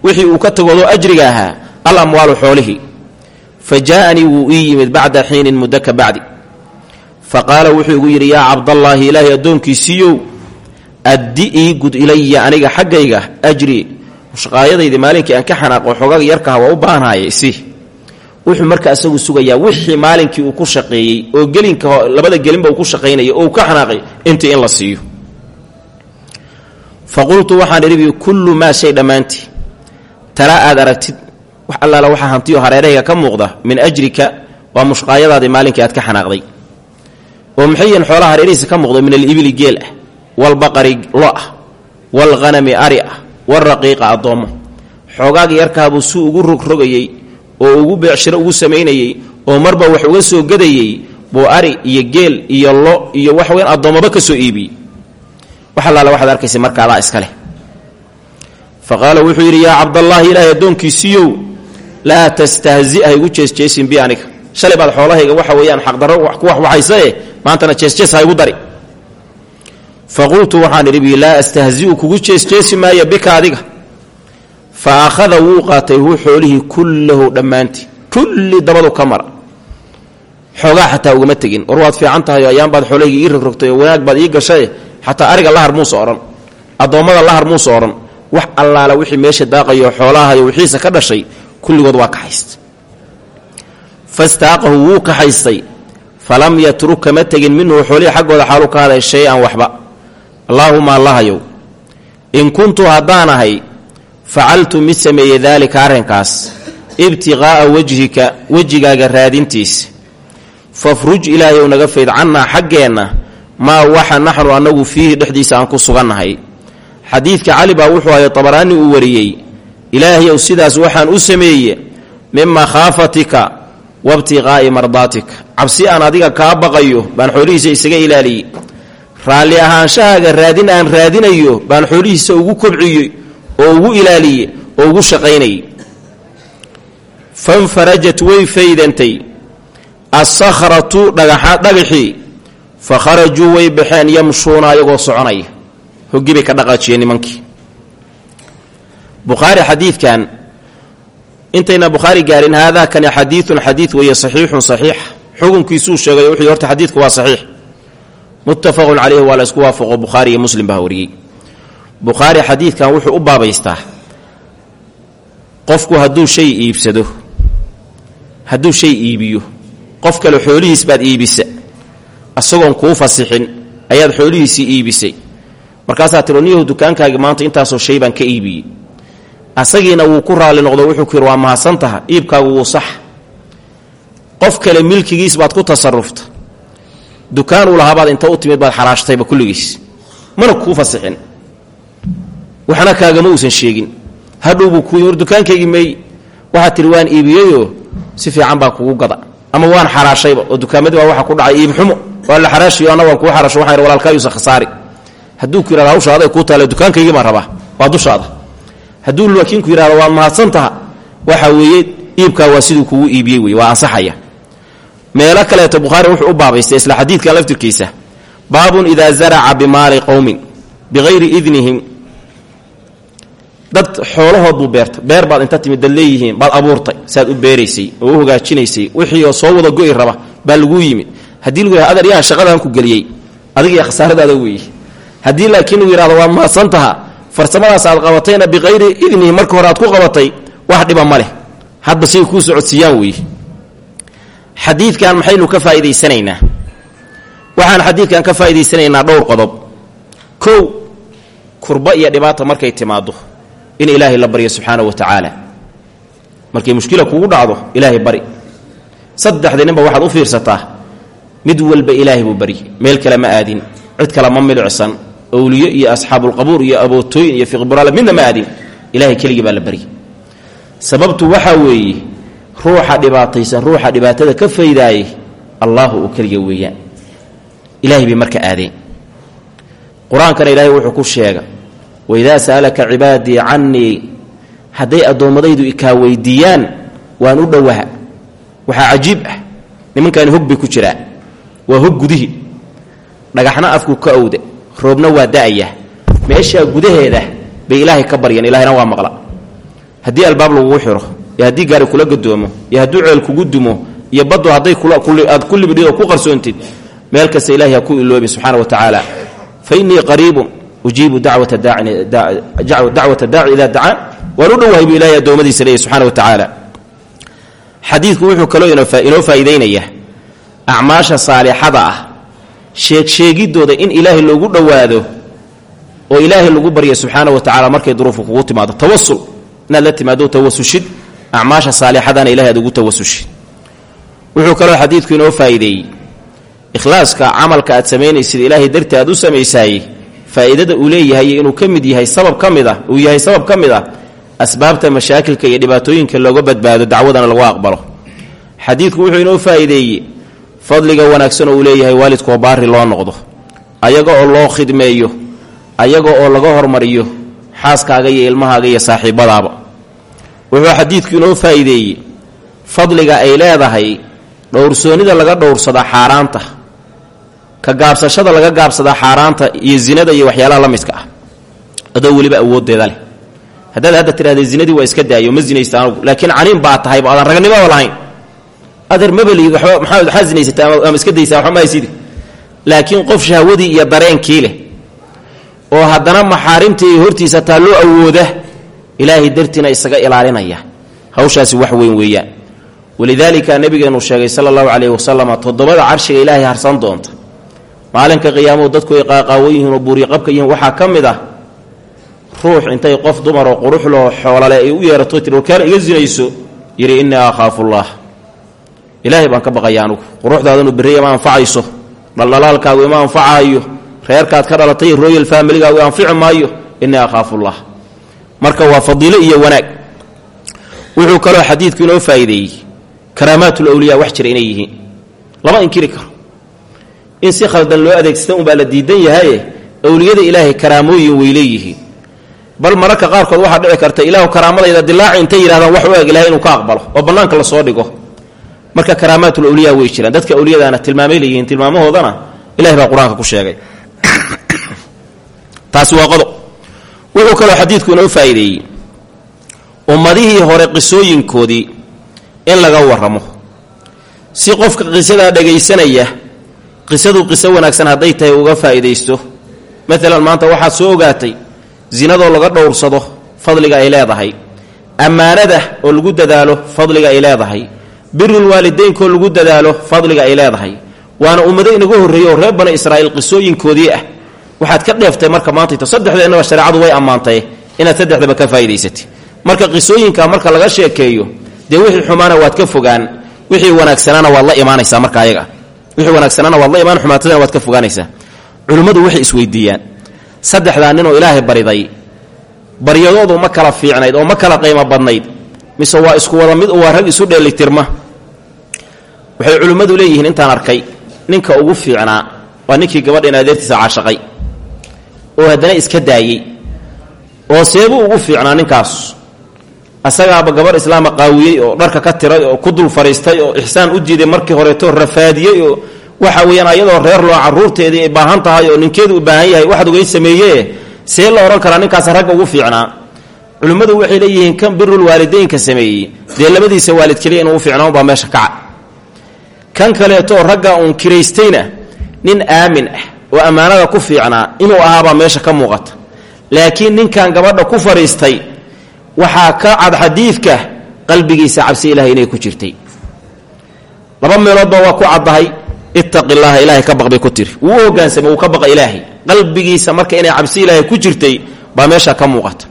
wixii uu ka tagoodoo ajriga ahaa al amwaalu xoolihii fa jaaanii wuu ii yimid bacda xiinin muddo ka bacdi. Fa qaala wuxuu igu yidhi yaa cabdallaahi ilaahay addoonkiisiiyow addi ii gud ilaya aniga xaggayga ajri mushqaayadaydii maalinkii aan ka xanaaqo xoogaga yarkaha waa u baahanhaye si. Wuxuu marka isagu sugayaa wixii maalinkii uu ku shaqeeyey oo gelinka labada gelinba uu ku shaqaynayay oo ka xanaaqay intii in la siiyo. Fa waxaan idhi kullu maa shay dhammaantii. Tala aad aragtid wax allaala waxaa hantiyo hareerahayga ka muuqda min ajrika waa mushqaayadaadii maalinkii aad ka xanaaqday. Oo maxay yihiin xoolaha hareerihiisa ka muuqda min alibili geel ah walbaqari lo ah waalghanami ari ah waalraqiiqa addoommo xoogaagii yarkaabuu suu ugu rogrogayey oo ugu beecshiro ugu samaynayey oo marba wax uga soo gadayey buu ari iyo geel iyo lo iyo wax weyn addoommaba ka soo iibiyey wax allaala waxaad arkaysa marka adaa iska wuxuu yidhi yaa cabdallaahi ilaahay addoonkiisiiyow laa tastahzi ha igu jeesjeesin bi aniga shalay baad xoolahayga waxa weeyaan xaqdarro ku waxwaxaysae maantana jeesjees ha igu dari fa qultu waxaan idhi bi laa astahzi'u kugu jeesjeesi maayo bika adiga. Fa akhada wuu qaatay huu xoolihii kullahu dhammaantii kulli dabadu ka mara. Xoogaa xataa ugama tegin. War waad fiican tahay ayaan baad xoolahayga ii rogrogtay oo wanaag baad ii gashaye xataa ariga lahar muusa odhan addoommada lahar muusa odhan wax allaala wixii meesha daaqayo xoolahayo wixiisa ka dhashay kulligood waa kaxaysta fastaaqahu wuu kaxaystay. Falam yatruk kama tegin minhu xoolihii xaggooda xaalu ka haday shay-an waxba allaahuma allahayow in kuntu haddaan ahay facaltu mid sameeyey daalika arrinkaas ibtiqaa'a wejhika wejigaaga raadintiisa fafruj ilaahayow naga fayd cannaa xaggeenna maa waxa naxnu annagu fiihi dhexdiisa aan ku sugannahay. Xadiidka cali baa wuxuu ahay tabaraani uu wariyey ilaahayow sidaas waxaan u sameeye min makhaafatika wabtiqaa'i mardaatika. Cabsi aan adiga kaa baqayo baan xoolihiisa isaga ilaaliyey raalli ahaanshahaaga raadin aan raadinayo baan xoolihiisa ugu kobciyey oo ugu ilaaliyey oo ugu shaqaynayay fanfarajat way faydantay. Assakhratu dhagaxii fa kharajuu way baxeen yamshuuna ayagoo soconaya hoggii bay ka dhaqaajiyeen nimankii. Bukhaari xadiidkan intayna bukhaari gaarin haadaa kani xadiidun xadiid weeye saxiixun saxiix. Xukunkiisuu sheegay wuxuu horta xadiidku waa saxiix muttafaqun caleyhi waa la isku waafaqo bukhaari iyo muslim baa wariyey. Bukhaari xadiidkan wuxuu u baabaystaa qofku hadduu shay iibsado hadduu shay iibiyo qof kale xoolihiis baad iibisa asagoon kuu fasixin ayaad xoolihiisii iibisay. Markaasaa tiro niyahu dukaankaagi maanta intaasoo shay baan ka iibiyey. Asagiina wuu ku raalli noqdo wuxuu ku yidhi waa mahadsantaha iibkaagu wuu sax. Qof kale milkigiis baad ku tasarufta dukaanuu lahaabaad inta u timid baad xaraashtayba kulligiis. Mana kuu fasixin. Waxna kaagama uusan sheegin. Hadhowbuu kuu war dukaankaygii meey waxaad tihi waan iibiyeyoo si fiican baa kugu gada. Ama waan xaraashayba oo dukaamadii baa ku dhacay iibxumo waa la xaraashiyo anna waan kuu xaraasho waxaan walaalkaayuusan khasaari. Hadduu ku yihahdo hawsha aday taale dukaankaygii baan rabaa. Waa dushaada. Hadduu laakiin ku yidhahdo waad mahadsantaha. Waxa weeye iibkaa waa siduu kugu iibiyey waa ansaxaya meelo kaleeto bukhaari wuxuu u baabaystay isla xadiidkan laftirkiisa. Baabun idaa zaraca bimaali qowmin bikayri idnihim. Dad xoolahood buu beerta beer baad inta timid dad leeyihiin baad abuurtay saad u beeraysay oo u hogaajinaysay wixii oo soo wada go'i raba baa laguu yimid. Haddii lagu yihahdo adar yaan shaqadan ku geliyey adiga khasaaradaada weeye haddii laakiin uu yidhahdo waa mahadsantaha farsamadaas aad qabatayna bikayri idnihi marka hore aad ku qabatay wax dhiba ma hadba say kuu socodsiiyaan weeye xadiidkan maxaynu ka faa'idaysanaynaa waxaan xadiidkan ka faa'idaysanaynaa dhowr qodob. Kow kurba iyo dhibaata markay timaaddo in ilaahay la baryo subxaanahu wa tacaala. Markay mushkila kugu dhacdo ilaahay bari. Saddexdii ninba waxaad u fiirsataa mid walba ilaahay buu baryi meel kale ma aadin cid kale ma milicsan owliyo iyo asxaabulqabuur iyo abootooyin iyo fiqburaale midna ma aadin ilahay keligii baa la baryi sababtu waxaa weeye ruuxa dhibaataysan ruuxa dhibaatada ka faydaayay allaahu uu keliga weeyaan ilahay bay marka aadeen. Qur'aankana ilaahay wuxuu ku sheega waidaa sa'alaka cibaadii cannii hadday addoommadaydu ikaa weydiiyaan waan u dhowaa waxaa cajiib ah nimankaani hog bay ku jiraan. Waa hog gudihii dhagaxna afku ka owda roobna waa da'aya. Meeshaa gudaheeda bay ilaahay ka baryeen ilahayna waa maqla. Haddii albaab lagugu xiro iyo haddii gaari kula gadoomo iyo hadduu ceel kugu dumo iyo baddu hadday aad ku libidhid oo ku qarsoontid meel kasta ilahay ha ku iloobi subxaana wa tacaala. Fa innii qariibun ujiibu dacwata daaci idaa dacaan waan u dhowahay buu ilahay addoommadiisa leeyahy subxana wa tacaala. Xadiidku wuxuu kaloo inoo faa'iidaynaya acmaasha saalixada ah sheegsheegiddooda in ilaahay loogu dhowaado oo ilaahay lagu barya subxaana wa tacala markay duruufu kugu timaado tawasul inaad la timaado acmaasha saalixadana ilahay aad ugu wuxuu kaloo xadiidku inoo faa'iideeyey. Ikhlaaska camalka aad samaynaysid ilaahay dartii aad u samaysaayey faa'iidada uu leeyahay inuu ka mid yahay sabab ka mid ah uu yahay sabab ka mid ah asbaabta mashaakilka iyo dhibaatooyinka looga badbaado dacwadana lagu aqbalo. Xadiidku wuxuu inoo faa'iideeyey fadliga wanaagsan uu leeyahay waalidkoo baari loo noqdo. Ayaga oo loo khidmeeyo ayaga oo laga hormariyo xaaskaaga iyo ilmahaaga iyo saaxiibadaaba wuxuu xadiidku inoo faa'iideeyey fadliga ay leedahay dhowrsoonnida laga dhowrsadaa xaaraanta ka gaabsashada laga gaabsadaa xaaraanta iyo zinada iyo waxyaalaha la midka ah. Adoo weliba awooddeeda leh. Haddaad hadda tidhahda zinadii waa iska daayo ma zinaysta laakiin caniin baa tahayba adaan raganimaba lahayn. Adeer mabelid waba maxaa waxaa zinaysataa ama iska daysaa waxba mahaysidi laakiin qof shahwadii iyo dareenkii leh oo haddana maxaarimtii hortiisa taa loo awooda ilaahay dartiina isaga ilaalinaya. Hawshaasi wax weyn weeyaan walidaalika nabigeenu sheegay sala allahu calayhi wasalama toddobada carshiga ilaahay harsan doonta. Maalinka qiyaamuhu dadku ay qaaqaawan yihiin oo buuriqabka yihiin waxaa ka mid ah ruux intay qof dumaroo quruxloo xoolale ay u yeerato tir warkaana iga sinayso yidhi innii akhaafullaah. Ilaahay baan ka baqaya anugu. Quruxdaadanu berriya ma anfacayso. Dhaldhalaalkaagu ima anfacaayo. Reerkaad ka dhalatay royal familigaagu anfici maayo. Innii akhaafullaah marka waa fadiilo iyo wanaag. Wuxuu kaloo xadiidku inoo faa'iideeyey. Karaamaatul awliyaa wax jira inay yihiin. Lama inkiri karo. In si khaldan loo adeegsata unbaa la diidan yahaye awliyada ilaahay karaamooyin way bal mararka qaarkood waxaa dhici karta ilaahu karaamadayda dilaaci intay yidhahdaan wax u eg inuu ka aqbalo. Oo bannaanka la soo dhigo. Marka karaamaatul awliyaa way jiraan. Dadka awliyadaana tilmaamay leeyihiin tilmaamahoodana ilahay baa qur'aanka ku sheegay. Taasi waa qodob wuxuu kaloo xadiidku inoo faa'iideeyey. Ummadihii hore qisooyinkoodii in laga warramo. Si qofka qisadaa dhagaysanaya qisadu qiso wanaagsan hadday tahay uga faa'iidaysto. Maalan maanta waxaad soo ogaatay zinadoo laga dhowrsado fadliga ay leedahay. Ammaanada oo lagu dadaalo fadliga ay leedahay. Birul waalidaynkaoo lagu dadaalo fadliga ay leedahay. Waana ummado inaga horreeyey oo reer bani israa'iil qisooyinkoodii ah waxaad ka dheeftay marka maantayto saddexdeennaba shareecadu way ammaantay inaad saddexdaba ka faa'idaysatay marka qisooyinka marka laga sheekeeyo dee wixii xumaana waad ka fogaan wixii wanaagsanaana waad la imaanaysaa marka ayaga. Wixii wanaagsanaana waad la imaan xumaatadana waad ka fogaanaysaa. Culimmadu waxay isweydiiyaan saddexdaa ninoo ilaahay bariday baryadoodu ma kala fiicnayd oo ma kala qiimo badnayd mise waa isku wada mid waa rag isu dheelitirma waxay culimmadu leeyihiin intaan arkay ninka ugu fiicnaa waa ninkii gabadhan adeertiisa caashaqay oo haddana iska daayey oo seebuu ugu fiicnaa ninkaas. Asagaaba gabarh islaama qaawiyey oo dharka ka tiray oo ku dul fadhiistay oo ixsaan u diiday markii horeeto rafaadiyey oo waxa weeyaan ayadoo reer loo carruurteedii ay baahan tahay oo ninkeedu u baahan yahay waxaad ogeyn sameeyee see la odhan karaa ninkaas ragga ugu fiicnaa. Culimmadu waxay leeyihiin kan birul waalidaynka sameeyey. Dee labadiisa waalid keliya inuu u fiicnaa unbaa meesha kaca kan kaleeto ragga uun kiraystayna nin aamin ah oo ammaanada ku fiicnaa inuu ahaabaa meesha ka muuqata. Laakiin ninkan gabadha ku fadhiistay waxaa ka cad xadiidka qalbigiisa cabsi ilahay inay ku jirtay. Laba meeloodba waa ku caddahay ittaqi llaaha ilaahay ka baq bay ku tiri. Wuu u hogaansamay wuu ka baqa ilaahay. Qalbigiisa marka inay cabsi ilaahay ku jirtay baa meesha ka muuqata.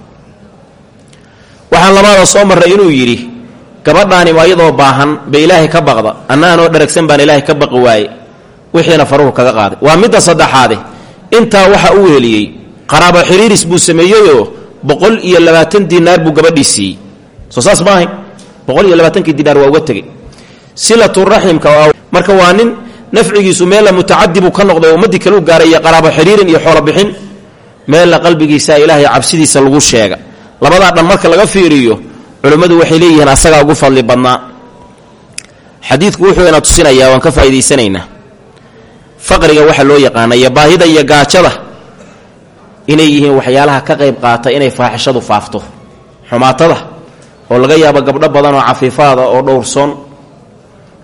Waxaan labaada soo marray inuu yidhi gabadhaani waa iyadoo baahan ba ilaahay ka baqda annaanoo dharagsan baan ilaahay ka baqi waaye wixiina faruhu kaga qaaday. Waa midda saddexaade. Intaa waxa uu heliyey qaraabo xiriiris buu sameeyeyoo boqol iyo labaatan dinaar buu gabadhii soo saas ma ahayn boqol iyo labaatankii dinaar waa uga tegey. Silaturaximka marka waa nin nafcigiisu meella mutacadi buu ka noqday ummaddii kale u gaaray qaraabo xiriirin iyo xoolo bixin meella qalbigiisa ilaahay cabsidiisa lagu sheega. Labadaa dhan marka laga fiiriyo culimmadu waxay leeyihiin asagaa ugu fadli badnaa. Xadiidku wuxuu ina tusinayaa waan ka faa'idaysanaynaa faqriga waxa loo yaqaana iyo baahida iyo gaajada inay yihiin waxyaalaha ka qayb qaata inay faaxishadu faafto. Xumaatada oo laga yaabo gabdho badan oo cafiifaada oo dhowrsoon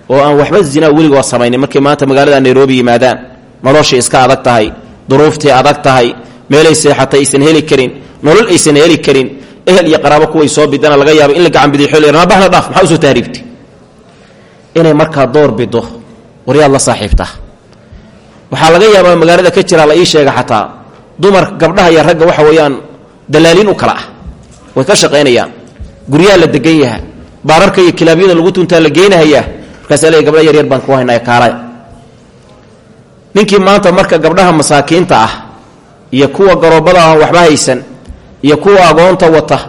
oo aan waxba zinaa weligoo samaynin markay maanta magaalada nairobi yimaadaan noloshay iska adag tahay duruuftii adag tahay meelay seexatay aysan heli karin nolol aysan heli karin ehel iyo qaraabo kuway soo bidana laga yaabo in la gacan bidiixo nabaxna dhaaf maxaa u soo tahriibtay? Inay markaa door bido waryaad la waxaa laga yaabaa magaalada ka jira la ii sheega xataa dumar gabdhaha iyo ragga waxa weeyaan dalaaliin u kala ah. Way ka shaqaynayaan. Guryaha la degan yaha baararka iyo kilaabyada lagu tuntaa la geynahayaa markaasaa le gabdha yaryar baan ku haynaya kaalaya ninkii maanta marka gabdhaha masaakiinta ah iyo kuwa garoobada ah waxba haysan iyo kuwa agoonta wata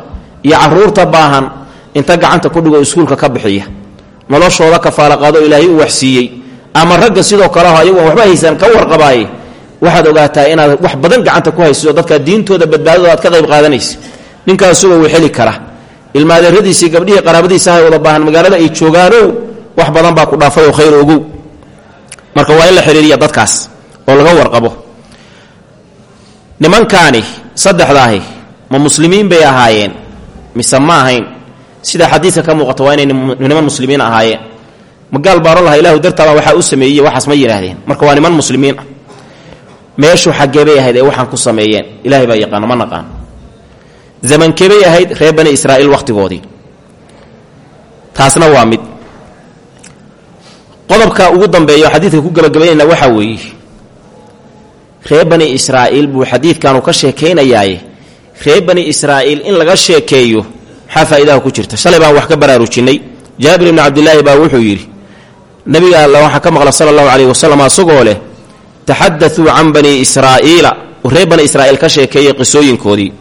iyo carruurta baahan inta gacanta ku dhigo iskuulka ka bixiya. Noloshooda kafaalaqaado ilaahay u waxsiiyey ama ragga sidoo kaleho ayagoon waxba haysan ka warqabaaye waxaad ogaataa inaad wax badan gacanta ku haysiso dadka diintooda badbaadadooda aad ka qayb qaadanaysa. Ninkaasuba wuu xeli kara ilmaadeeradiisii gabdhihii qaraabadiisa hay wada baahan magaalada ay joogaanow wax badan baa ku dhaafay oo khayr ogow marka waa in la xiriiriya dadkaas oo laga warqabo nimankaani saddexdaahi ma muslimiin bay ahaayeen mise ma ahayn? Sida xadiidka ka muuqata waa inay niman muslimiin ahaayeen ma gaal baaron laha ilahu dartaabaa waxaa u sameeyey waxaas ma yidhaahdeen marka waa niman muslimiin. Ah meeshu xaggee bay ahayd ee waxaan ku sameeyeen. Ilaahay baa yaqaano ma naqaan. Zamankebay ahayd? Reer bani israa'iil wakhtigoodii taasna waa mid. Qodobka ugu dambeeya xadiidka ku gabagabaynayna waxaa weeye. Reer bani israa'iil buu xadiidkanu ka sheekaynayaaye reer bani israa'iil in laga sheekeeyo maxaa faa'idaha ku jirta? Shalay wax ka baraarujinnay jaabir ibni cabdilaahi baa wuxuu yidhi nabiga alla waxaa ka maqla sala allahu calayh wasalam asagoo leh taxadatuu can bani israa'iila. Reer bani israa'iil ka sheekeeyey qisooyinkoodii.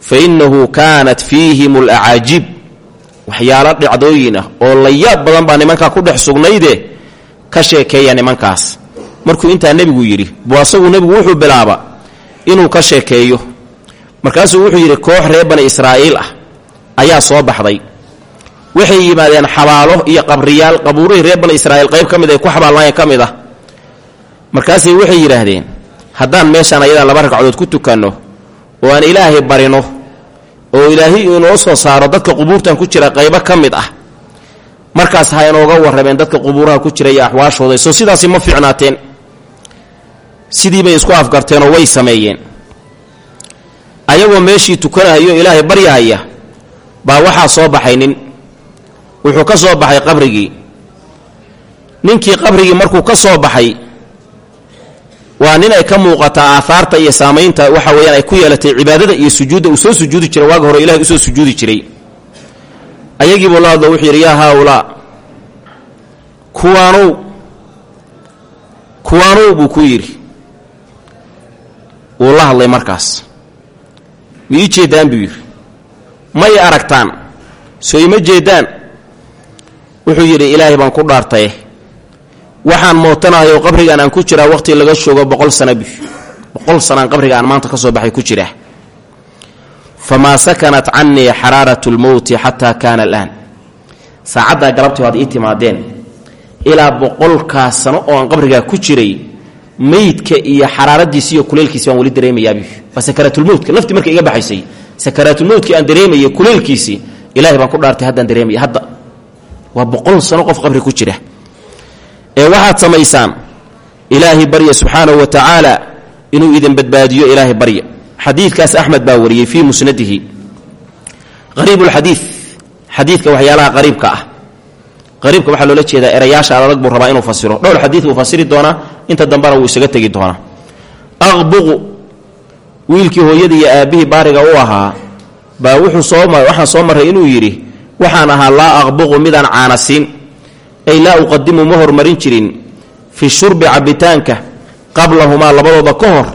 Fa innahu kaanat fiihim alacaajib waxyaalo dhacdooyin ah oo layaab badan baa nimankaa ku dhex sugnayde ka sheekeeya nimankaas. Markuu intaa nebigu yidhi buu asagu nebigu wuxuu bilaaba inuu ka sheekeeyo. Markaasuu wuxuu yidhi koox reer bani israa'iil ah ayaa soo baxday waxay yimaadeen xabaalo iyo qabriyaal qabuurihii reer bani israa'iil qayb ka mid ay ku xabaalnaayeen ka mid ah. Markaasay waxay yidhaahdeen haddaan meeshaan ayadaa laba ragcadood ku tukanno oo aan ilaahay barino oo ilaahay inoo soo saaro dadka qubuurtan ku jira qaybo ka mid ah. Markaas ha inooga warrameen dadka qubuuraha ku jira iyo axwaashooda soo sidaasi ma fiicnaateen. Sidii bay isku afgarteenoo way sameeyeen. Ayagoo meeshii tukanahayo ilaahay baryahaya baa waxaa soo baxay nin wuxuu ka soo baxay qabrigii. Ninkii qabrigii markuu ka soo baxay waa nin ay ka muuqataa aahaarta iyo saamaynta waxa weeyaan ay ku yeelatay cibaadada iyo sujuudda uu soo sujuudi jiray waaga hore ilahay u soo sujuudi jiray. Ayagiibuu la hadlo wuxuu yidhi yaa haaulaa kuwaanow kuwaanow buu ku yidhi. Wuu la hadlay markaas. Ma ii jeeddaan buu yidhi. May aragtaan soo ima jeeddaan wuxuu yidhi ilaahay baan ku dhaartaye waxaan mootanahay oo qabrigaan aan ku jiraa waqti laga joogo boqol sana bi boqol sanaan qabriga aan maanta ka soo baxay ku jiraa famaa sakanat cannii xaraaratu lmowti xataa kaana alaan. Saacaddaa galabtii waad ii timaadeen ilaa boqolkaas sano oo aan qabrigaa ku jiray meydka iyo xaraaradiisi iyo kuleelkiisi baan weli dareemayaabi waa sakaraatulmowtka laftii marka iga baxaysay sakaraatulmowtkii aan dareemayay kuleelkiisii ilahay baan ku dhaartay haddaan dareemaya hadda waa boqol sano qof qabri ku jira. Ee waxaad samaysaan ilaahay barya subxaanahu wa tacaala inuu idin badbaadiyo ilaahay barya xadiidkaas axmed baa wariyey fii musnadihi. Qariibulxadiid xadiidka waxyaalaha qariibka ah. Qariibka waxaa loola jeedaa erayaasha adag buu rabaa inuu fasiro. Dhowr xadiid buu fasiri doonaa. Inta dambena wuu isaga tegi doonaa. Aqbuqu wiilkii hooyadii iyo aabbihii baariga u ahaa baa wuxuu soo waxaan soo marray inuu yidhi waxaan ahaa laa aqbuqu midaan caanasiin ay laa uqadimu ma hormarin jirin fi shurbi cabitaanka qablahumaa labadooda ka hor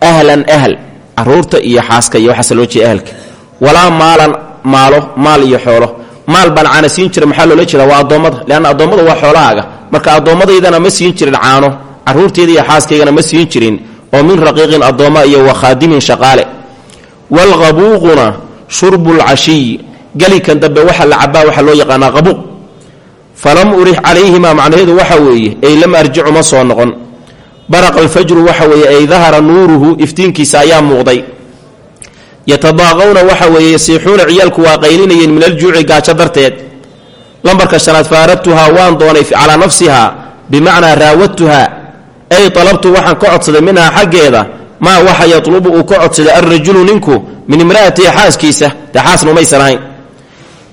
ahlan ahl carruurta iyo xaaska iyo waxaase loo jeeda ahalka walaa maalan maalo maal iyo xoolo. Maal baan caana siin maxaa loola jeeda waa addoommada. Leanna addoommada waa xoolahaaga. Marka addoomadaydana ma siin jirin caano caruurtayda iyo xaaskaygana ma siin jirin oo min raqiiqin addoomma iyo wa khaadimin shaqaale. Walqabuuquna shurbulcashiyi gelikan dambe waxa la cabaa waxaa loo yaqaanaa qabuuq falam urix calayhimaa macnaheedu waxa weeye ay lam arjicu ma soo noqon. Baraqa alfajru waxa weeye ay dahara nuuruhu iftiinkiisa ayaa muuqday. Yatadaaqawna waxa weeye yasiixuuna ciyaalku waa qaylinayeen min aljuuci gaajo darteed. Lambarka shanaad faaradtuhaa waan doonay calaa nafsihaa bimacnaa raawadtuhaa. Ay talabtu waxaan ka codsaday minhaa xaggeeda maa waxa yatlubu uu ka codsaday alrajulu ninku min imra'atihi xaaskiisa. Xaasna umaysan ahayn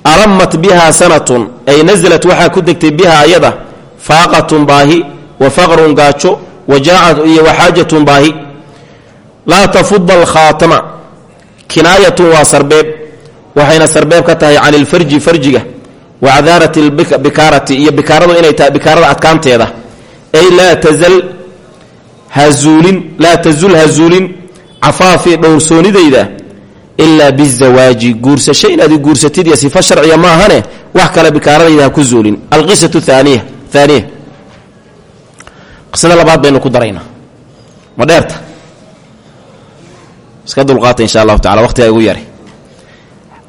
alamat bihaa sanatun ay nasalat waxaa ku degtay bihaa ayada faaqatun baahi wa faqrun gaajo wa jaacatu iyo waxaajatun baahi laa tafuda alkhaatama kinaayatun waa sarbeeb waxayna sarbeeb ka tahay can ilfarji farjiga wa cadaarati lbikaarati iyo bikaaradu inay tahay bikaarada adkaanteeda ay laa tazal hazuulin laa tazul hazuulin cafaafii dhowrsoonidayda ilaa bizawaaji guursasho inaad guursatid iyo sifa sharciya maahane wax kale bikaaradayda ha ku zuulin. Alqisatu aaniya aaniya qisada labaad baynu ku daraynaa. Ma dheerta? Iska dulqaata insha allahu tacala waqtigaa igu yaray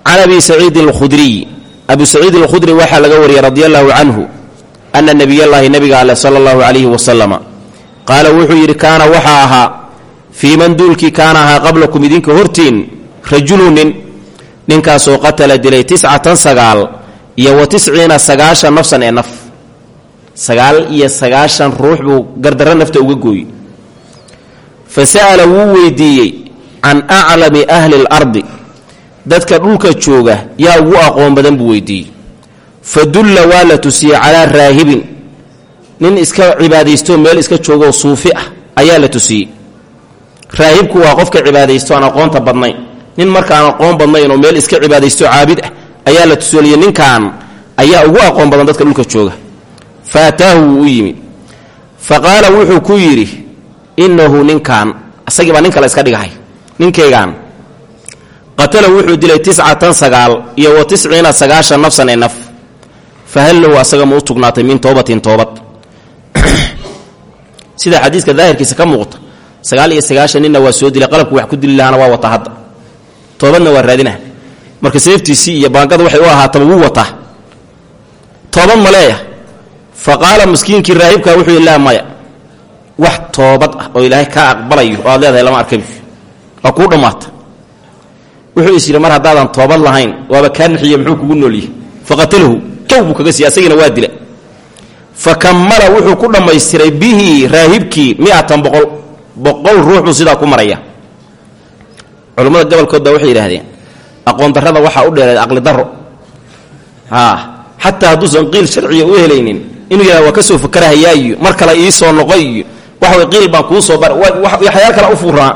can abi saciidin alkhudriy abu saciid alkhudri waxaa laga wariyey radi allahu canhu ana nebiga ale sala allahu calayhi wasalama qaala wuxuu yidhi kaana waxaa ahaa fii man duulkii kaana ahaa qablakum idinka hortiin rajulu nin ninkaasoo qatala dilay tiscatan sagaal iyo wa tisciina sagaashan nafsan ee naf. Sagaal iyo sagaashan ruux buu gardarro nafta uga gooyey. Fa sa'ala wuu weydiiyey can aclami ahli اlardi dadka dhulka jooga yaa ugu aqoon badan buu weydiiyey. Fa dulla waa la tusiyey calaa raahibin nin iska cibaadaysto meel iska joogoo suufi ah ayaa la tusiyey. Raahibku waa qofka cibaadaysto aan aqoonta badnayn nin markaan aqoon badnayn oo meel iska cibaadaysto caabid ah ayaa la tusooliyey ninkan ayaa ugu aqoon badan dadka dhulka jooga. Faataahu wuu u yimid. Fa wuxuu ku yidhi innahu ninkan isagii baa nin kale iska dhigahay ninkaygaan. Qatala wuxuu dilay tiscatan sagaal iyo wa tisciina sagaashan nafsan ee naf. Fa asaga ma u tugnaatay min toobatin toobad sida xadiiska daahirkiisa ka muuqta sagaal iyo sagaashan ninna waa soo dilay qalabku wax ku dili lahaana waa wata hadda toobadna waa raadina. Marka seeftiisii iyo baangada waxay u ahaataba wuu wataa toobad ma leeya fa miskiinkii raahibkaa wuxuu yidhi maya. Wax toobad ah oo ilaahay kaa aqbalayo oo aad leedahay lama arkabi. Waa kuu dhammaata wuxuu is yidhi mar haddaadan toobad lahayn waaba kaa nixiye muxuu kugu noolyahay faqatalahu kow buu kaga siiy waa dila. Fa wuxuu ku dhammaystiray bihi raahibkii miatan boqol boqol ruux sidaa ku maraya culummada gobolkood waxay yidhaahdeen aqoon darrada waxaa u dheereed aqli darro. Aa xataa hadduusan qiil sharciya u helaynin inuu waa ka soo fakarahayaa iyo mar kale ii soo noqo iyo waxa way qiil baan kuu soo bar waxyaal kale u fuuraa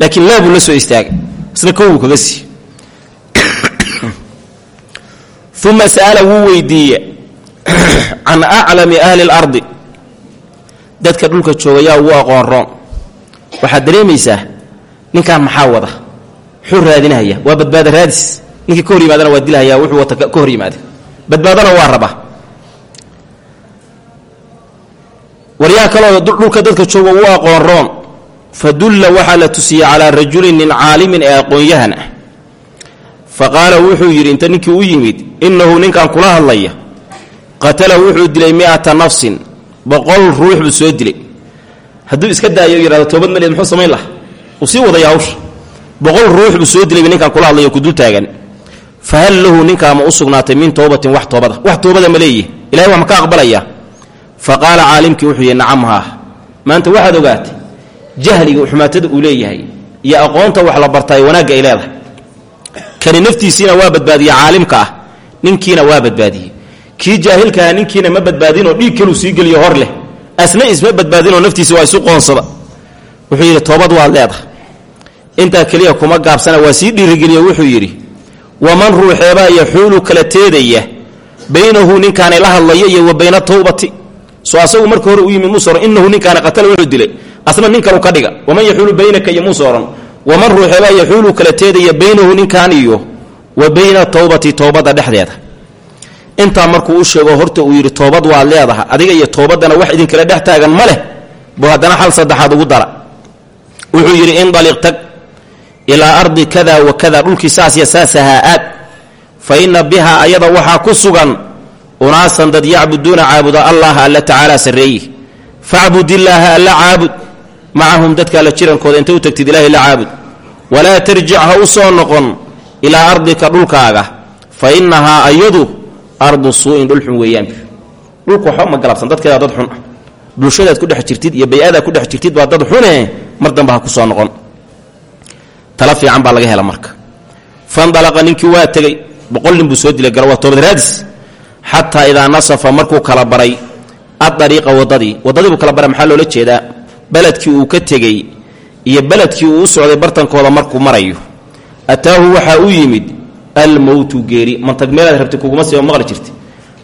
laakiin laabuu la soo istaagay isna kowbuu kaga siiye uma sa'ala wuu weydiiye can aclami ahli اlardi dadka dhulka jooga yaa ugu aqoon roon. Waxaad dareemaysaa ninkan maxaa wada muxuu raadinahaya. Waa badbaada raadis. Ninkii ka hor waa dilahaya wuxuu wata ka hor badbaadana waa raba. Waryaa kaloo dhulka dadka jooga ugu aqoon roon fadulla waxaa la tusiyey calaa rajulin nin caalimin ee aqoon-yahan. Ah fa wuxuu yidhi inta ninkii u yimid innahu ninkan kula hadlaya. Qatala wuxuu dilay mi'ata nafsin. Boqol ruux buu soo dilay. Hadduu iska daayo u yidhahdo toobad maleed muxuu samayn laha uu sii wadaya boqol ruux buu soo dilay ninkan kula hadlayo kudul taagan. Fa hal lahu ninkaa ma u min toobatin wax toobada wax toobada ma leeyihi. Ilahay wax ma ka aqbalaya? Fa qaala caalimkii wuxuu yidhi nacam maanta waxaad ogaatay jahliga xumaatada uu leeyahay iyo aqoonta wax la bartaay wanaagga ay kani naftiisiina waa badbaadiye caalimka ah ninkiina waa badbaadiyey kii jaahilkaha ninkiina ma badbaadinoo dhiig kaluu sii geliyo hor leh. Asna isma badbaadinoo naftiisi waa isu qoonsada. Wuxuu yidhi toobad waad leedahay intaa keliya kuma gaabsana. Waa sii dhiirigeliyo wuxuu yidhi waman ruuxeebaa yaxuulu kala teedaya baynahu ninkaani la hadlayo iyo wa bayna towbati soo hore u yimid muusooran inahu ninkaani qatala wuxuu dilay. Asna nin ka dhiga. Waman yaxuulu baynaka iyo muusooran waman ruuxeebaa yaxuulu kala teedaya baynahu ninkan iyo wa bayna towbati towbadda dhexdeeda. Markuu u sheego horta uu yidhi toobad waad leedaha adiga iyo toobaddana wax idinkala dhex taagan ma leh buu haddana saddexaad ugu dara. Wuxuu yidhi indaliq tag ilaa ardi kada wa kada dhulkii saas aad. Fa inna bihaa ayada waxaa ku sugan unaasan dad yacbuduuna caabuda allah alla tacaala sarreeyi facbud illaaha alla caabud macahum dadka alla jirankooda inta u tagtid ilaahay la caabud. Walaa tarjic ha u soo noqon ilaa ardika dhulkaaga. Fa innahaa ayadu ardu suu'in dhulxun weeyaan. Dhulku waxba galabsan dadkeeda dad xun. Ah ku dhex jirtid iyo bay-adaad ku dhex jirtid baa dad xune mar damba ha ku soo noqon tala fiican baa laga hela marka. Fandalaqa ninkii waa tegey boqol nin buu soo dilay garo waa toobad raadis. Xataa idaa nasafa markuu kala baray adariiqa waddadii waddadii buu kala baray maxaa loola jeedaa? Beledkii uu ka tegey iyo beledkii uu u socday bartankooda markuu marayo. Ataahu waxaa u yimid almowtu geeri mantag meelaad rabtay kuguma siiba maqli jirta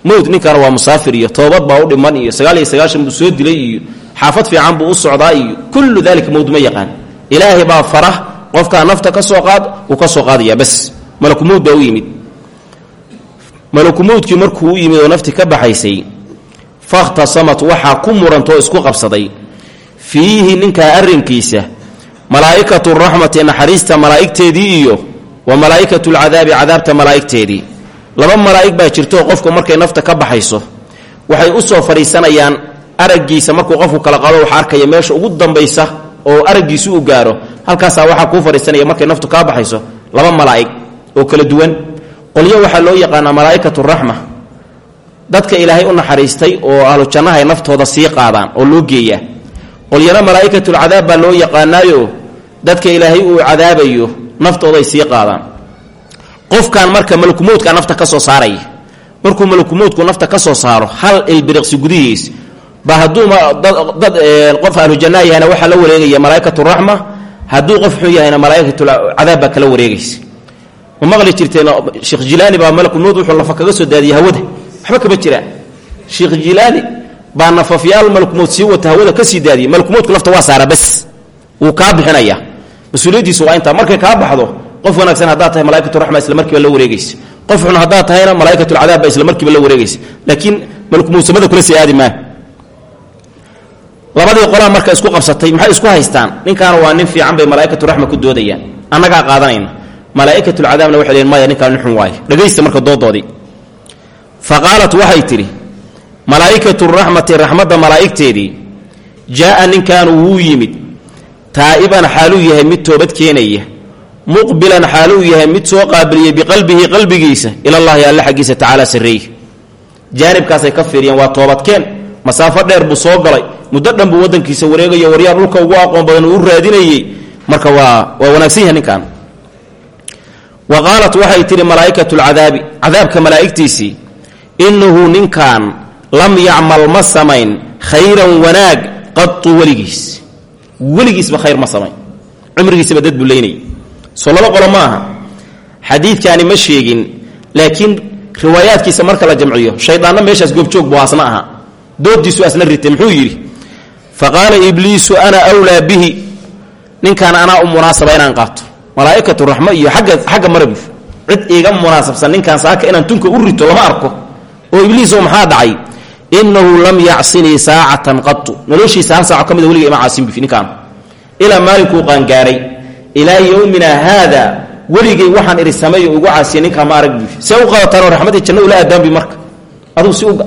mowt ninkaana waa musaafir iyo toobad baa u dhiman iyo sagaal iyo sagaashan buu soo dilay iyo xaafad fiican buu u socdaa iyo kullu dalika mowt ma yaqaan. Ilaahay baa fara qofkaa nafta ka soo qaad uu ka soo qaadaya bas malakumowt baa u yimid. Malakumowtkii markuu u yimid oo nafti ka baxaysay fakhtasamat waxaa ku murantoo isku qabsaday. Fiihi ninkaa arrinkiisa malaa'ikatu raxmati naxariista malaa'igteedii iyo wa malaa'ikatu lcadaabi cadaabta malaa'igteedii. Laba malaa'ig baa jirto qofku markay nafta ka baxayso waxay u soo fadhiisanayaan araggiisa markuu qofku kala qado waxa arkaya meesha ugu dambaysa oo araggiisu u gaaro halkaasaa waxaa kuu fadhiisanaya markay naftu kaa baxayso laba malaa'ig oo kala duwan. Qolyo waxaa loo yaqaanaa malaa'ikatu raxma. Dadka ilaahay u naxariistay oo ahlu jannahay naftooda sii qaadaan oo loo geeyaa qolyana malaa'ikatulcadaab baa loo yaqaanaayo dadka ilaahay uu cadaabayo naftooday sii qaadaan. Qofkan marka malakumowdka nafta ka soo saaraya markuu malakumowdku nafta ka soo saaro hal ilbiriqsi gudihiis ba hadduu dad qof ahlujanna yahayna waxaa la wareegaya malaa'ikatu raxma hadduu qof xun yahayna malaa'ikatulcadaab baa kala wareegaysa. Ma maqli jirteen sheekh jilaani baa malakumowd wuxuu lafa kaga soo daadiyay hawada. Waxba kama jiraan. Sheekh jilaani baa nafafyaal malkumood sii wata hawada ka sii daadiyay malkumoodku nafta waa saara bas wuu kaa bixinaya. Mas'uuliyaddiisu waa intaa markay kaa baxdo qof wanaagsan haddaad tahay malaikatu raxma isla markiiba la wareegaysa. Qof xun haddaad tahayna malaa'ikatulcadaab baa isla markiiba la wareegaysa. Laakiin malkumowsamada kula sii aadi maa labadii qolaa marka isku qabsatay maxay isku haystaan? Ninkaana waa nin fiican bay malaa'ikatu raxma ku doodayaan. Annagaa qaadanayna malaa'ikatulcadaabna waxay lehin maya ninkaan nin xun dhegaysta marka doodoodii fa qaalat waxay tidhi malaa'ikatu raxmati raxmadda malaa'igteedii jaa'a ninkaanu wuu yimid. Taa'iban xaaluu yahay mid toobad keenaya. Muqbilan xaaluu yahay mid soo qaabiliyey biqalbihi qalbigiisa ilallaahi alle xaggiisa tacaala sarreeye jaanibkaasay ka fiiriyeen waa toobadkeen masaafo dheer buu soo galay. Muddo dhan buu waddankiisa wareegayo waryaar dhulka ugu aqoon badan uu raadinayey marka waa waa wanaagsan yahay ninkan. Wa waxay tidhi malaa'ikatu lcadaabi cadaabka malaa'igtiisii innahu ninkan lam yacmal ma samayn khayran wanaag qatu weligiis. Weligiisba khayr ma samayn. Cumrigiisaba dad buu leynayay soo laba qolo ma aha. Sheegin laakiin riwaayaadkiisa marka la jamciyo shaydaanna meeshaas goobjoog buu asna ahaa doodiisu asna ritay muxuu yidhi fa qaala ibliisu ana wlaa bihi. Ninkan anaa u inaan qaato. Malaa'ikatu raxmo iyo agga xagga marabu cid iiga munaasabsan ninkaan saaka inaan tunka u rito lama arko. Oo ibliisoo maxaa dhacay? Inahu lam yacsinii saacatan qatu noloshiisa hal saaco ka mida weliga ima caasin bif ninkaan. Ilaa maalinkuu qaangaaray ilaa yowmina haada weligay waxaan sameeyo ugu caasiya ninkaa ma arag bif see u qadataanoo raxmadii janno ula marka. Aduu si uga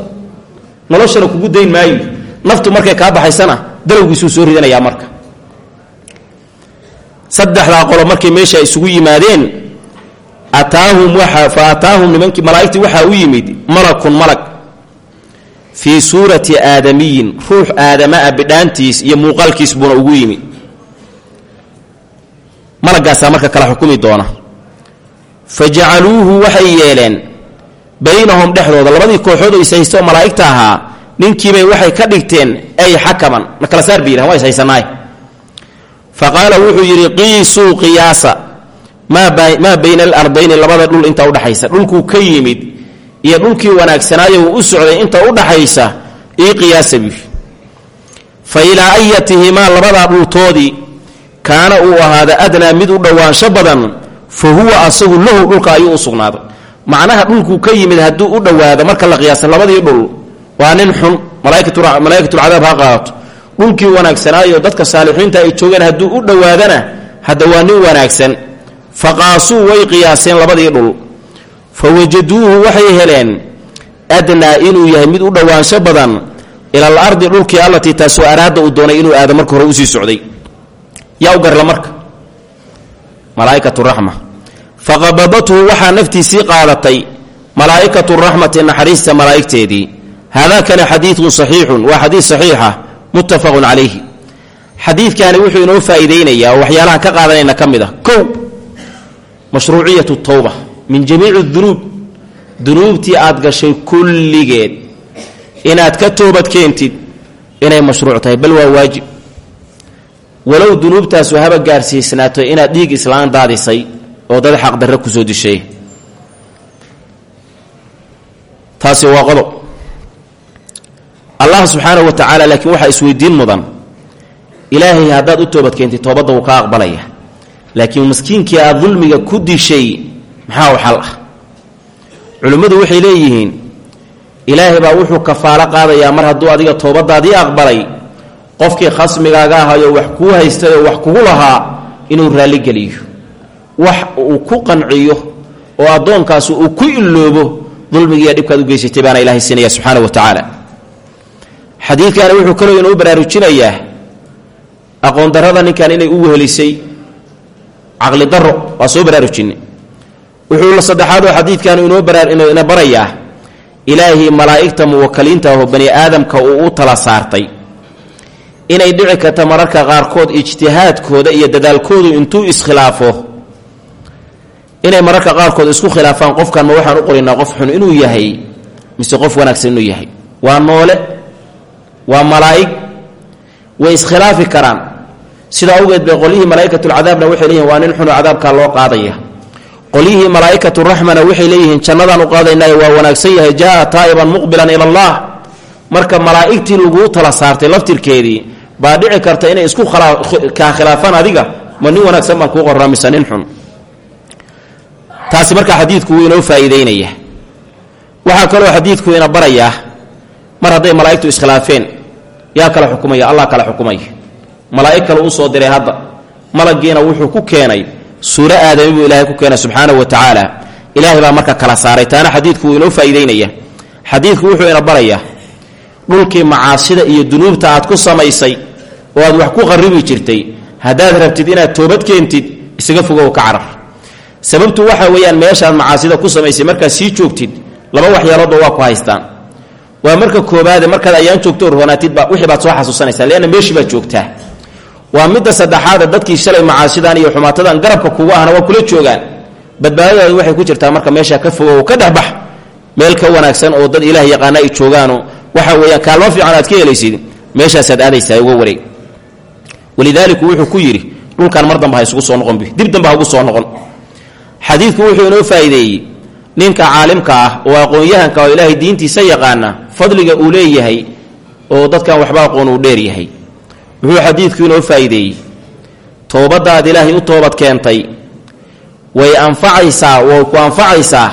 noloshana kugu dayn maayo. Naftu markay kaa baxaysana dalowgiisuu soo ridanayaa marka. Saddexdaa qolo markay meesha isugu yimaadeen ataahum waa fa ataahum nimankii malaa'igtii waxaa u yimid malakun malag fii suurati aadamiyin ruux aadamaa bidhaantiis iyo muuqaalkiis buuna ugu yimid. Malaggaasaa marka kala xukumi doona. Fa jacaluuhu waxay yeeleen baynahum dhexdooda. Labadii kooxood oo ishaysto malaa'igta ahaa ninkiibay waxay ka dhigteen ay xakaman. Na kala saar bay yidhahan waa ishaysannaay fa qaala wuxuu yidhi qiisuu qiyaasa. Maa bayna alardayni labada dhul inta udhaxaysa dhulkuu ka yimid iyo dhulkii wanaagsanaayo uu u socday inta udhaxaysa ii qiyaasa bi fa ilaa ayatihimaa labadaa dhultoodii kaana uu ahaada adnaa mid u dhowaansho badan fa huwa asagu lahu dhulka ayuu u macnaha dhulkuu ka yimid hadduu u dhowaado marka la qiyaasa labadii dhul waa nin xun malaa'ikatulcadaab ha qaadato dhulkii wanaagsanaayo dadka saalixiinta ay joogeen hadduu u dhowaadana hadda waa nin wanaagsan. Faqaasuu way qiyaaseen labadii dhul. Fa wajaduuhu waxay heleen adnaa inuu yahay mid u dhowaansho badan ilal ardi dhulkii allatii taasoo araada uu doonay inuu aado marka hore u sii socday. Yaa u garla marka. Malaa'ikatu raxma faqabadathu waxaa naftiisii qaadatay malaa'ikatu raxmati naxariista malaa'igteedii. Haadaakani xadiidun saxiixun waa xadiid saxiixa muttafaqun calayhi. Xadiidkani wuxuu inoo faa'iideynayaa oo waxyaalahan ka qaadanayna ka mid a kow mashruuciyatu towba min jamiici dunuub. Dunuubtii aad gashay kulligeed. Inaad ka toobad keentid inay mashruuc tahay bal waa waajib. Walow dunuubtaasu haba gaarsiisnaato inaad dhiig islaan daadisay oo dad xaqdarre ku soo dishay. Taasi waa qodob allah subxaanahu wa tacaala laakiin waxaa isweydiin mudan ilaahay haddaad u toobadkeentay toobadda wuu ka aqbalaya. Laakiin maskiinkii aad dulmiga ku dishay maxaa u xal ah? Culimmadu waxay leeyihiin ilaahay baa wuxuu kafaalo qaadayaa mar hadduu adiga toobadaadii aqbalay qofkii khasmigaaga ahayo wax kuu haystay oo wax kugu lahaa inuu raalligeliyo wax uu ku qanciyo oo addoonkaasi uu ku iloobo dulmigiiya dhibkaad u geysatay baana ilahay siinaya subxaana wa tacaala. Xadiidkaani wuxuu kaloo inuu baraarujinayaa aqoon darrada ninkan inay u wehelisay caqli daro waa soo baraarujinay. Wuxuu saddexaadoo xadiidkaanu inoo baraina barayaa ilaahii malaa'igta muwakaliinta aho bani aadamka uu u tala saartay. Inay dhici karta mararka qaarkood ijtihaadkooda iyo dadaalkoodu intuu iskhilaafo inay mararka qaarkood isku khilaafaan qofkan ma waxaan u qorinaa qof xun inuu yahay mise qof wanaagsan inuu yahay. Waa noole waa malaa'ig way iskhilaafi karaan. Sidaa awgeed bay qolyihii malaa'ikatulcadaabna waxay leeyihiin waa nin xunoo cadaabkaa loo qaadaya. Qolyihii malaa'ikaturaxmana waxay leeyihiin jannadaan u qaadaynaayo waa wanaagsan yahay. Jaa taa'iban muqbilan ila allah. Marka malaa'igtii laguu tala saartay laftirkeedii baa dhici karta inay isku kaa khilaafaan adiga ma nin wanaagsan baan kuu qorraa mise nin xun taasi markaa xadiidku wuu inoo faa'iideynaya. Waxaa kaloo xadiidku ina barayaa mar hadday malaa'igtu iskhilaafeen yaa kala xukumaya allah kala xukumaya. Malaa'ig kale u soo diray hadda malaggiina wuxuu ku keenay suuro aadami buu ilaahay ku keenay subxaanahu wa tacaala. Ilaahay baa marka kala saaray taana xadiidku wuu inoo faa'iideynaya. Xadiidku wuxuu ina barayaa dhulkii macaasida iyo dunuubta aad ku samaysay oo aad wax ku qarribi jirtay haddaad rabtid inaad toobad keentid isaga fogow ka carar sababtu waxa weeyaan meeshaad macaasida ku samaysay markaad sii joogtid laba waxyaaloodba waa ku haystaan. Waa marka koobaade markaad ayaan joogto orhoonaatidba wixii baad soo xasuusanaysaa leanna meeshii baad joogtaa. Waa midda saddexaada dadkii shalay macaasidan iyo xumaatadan garabka kugu ahna waa kula joogaan. Badbaadadaadu waxay ku jirtaa marka meeshaa ka fogow ka dhexbax meel ka wanaagsan oo dad ilaah yaqaana ay joogaano waxa weeyaan kaalmo fiican aad ka helaysid meeshaasaad aadaysaa uga wareeg. Walidaaliku wuxuu ku yidhi dhulkan mar damba ha isugu soo noqon dib damba ha ugu soo noqon xadiidku wuxuu inoo faa'iideeyey ninka caalimka ah oo aqoon-yahanka oo ilaahay diintiisa yaqaana fadliga uu leeyahay oo dadkan waxba aqoon uu dheer yahay. Wuxuu xadiidku inoo faa'iideeyey toobaddaad ilaahay u toobad keentay. Way anfacaysaa way ku anfacaysaa.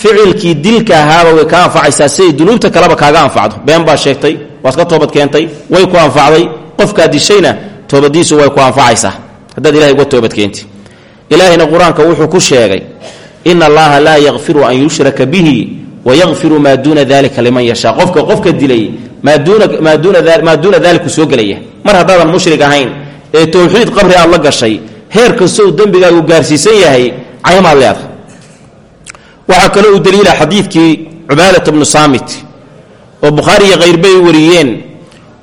Ficilkii dilka ahaaba way ka anfacaysaa siday dunuubta kaleba kaaga anfacdo. Been baa sheegtay waad ka toobad keentay way ku anfacday. Qofkaad dishayna toobadiisu way ku anfacaysaa. Haddaad ilahay uga toobad keenti ilaahayna qur'aanka wuxuu ku sheegay ina allaha laa yakfiru an yushraka bihi wayakfiru maa duuna dalika liman yashaa. Qofka qofka dilay maa duuna daliku soo gelaya. Mar haddaadan mushrig ahayn ee towxiid qabri aad la gashay heer kastoo dembigaagu gaarsiisan yahay caymaad leeda waxaa kaloo u daliila xadiidkii cubaadat bnu saamit oo bukhaari iyo wariyeen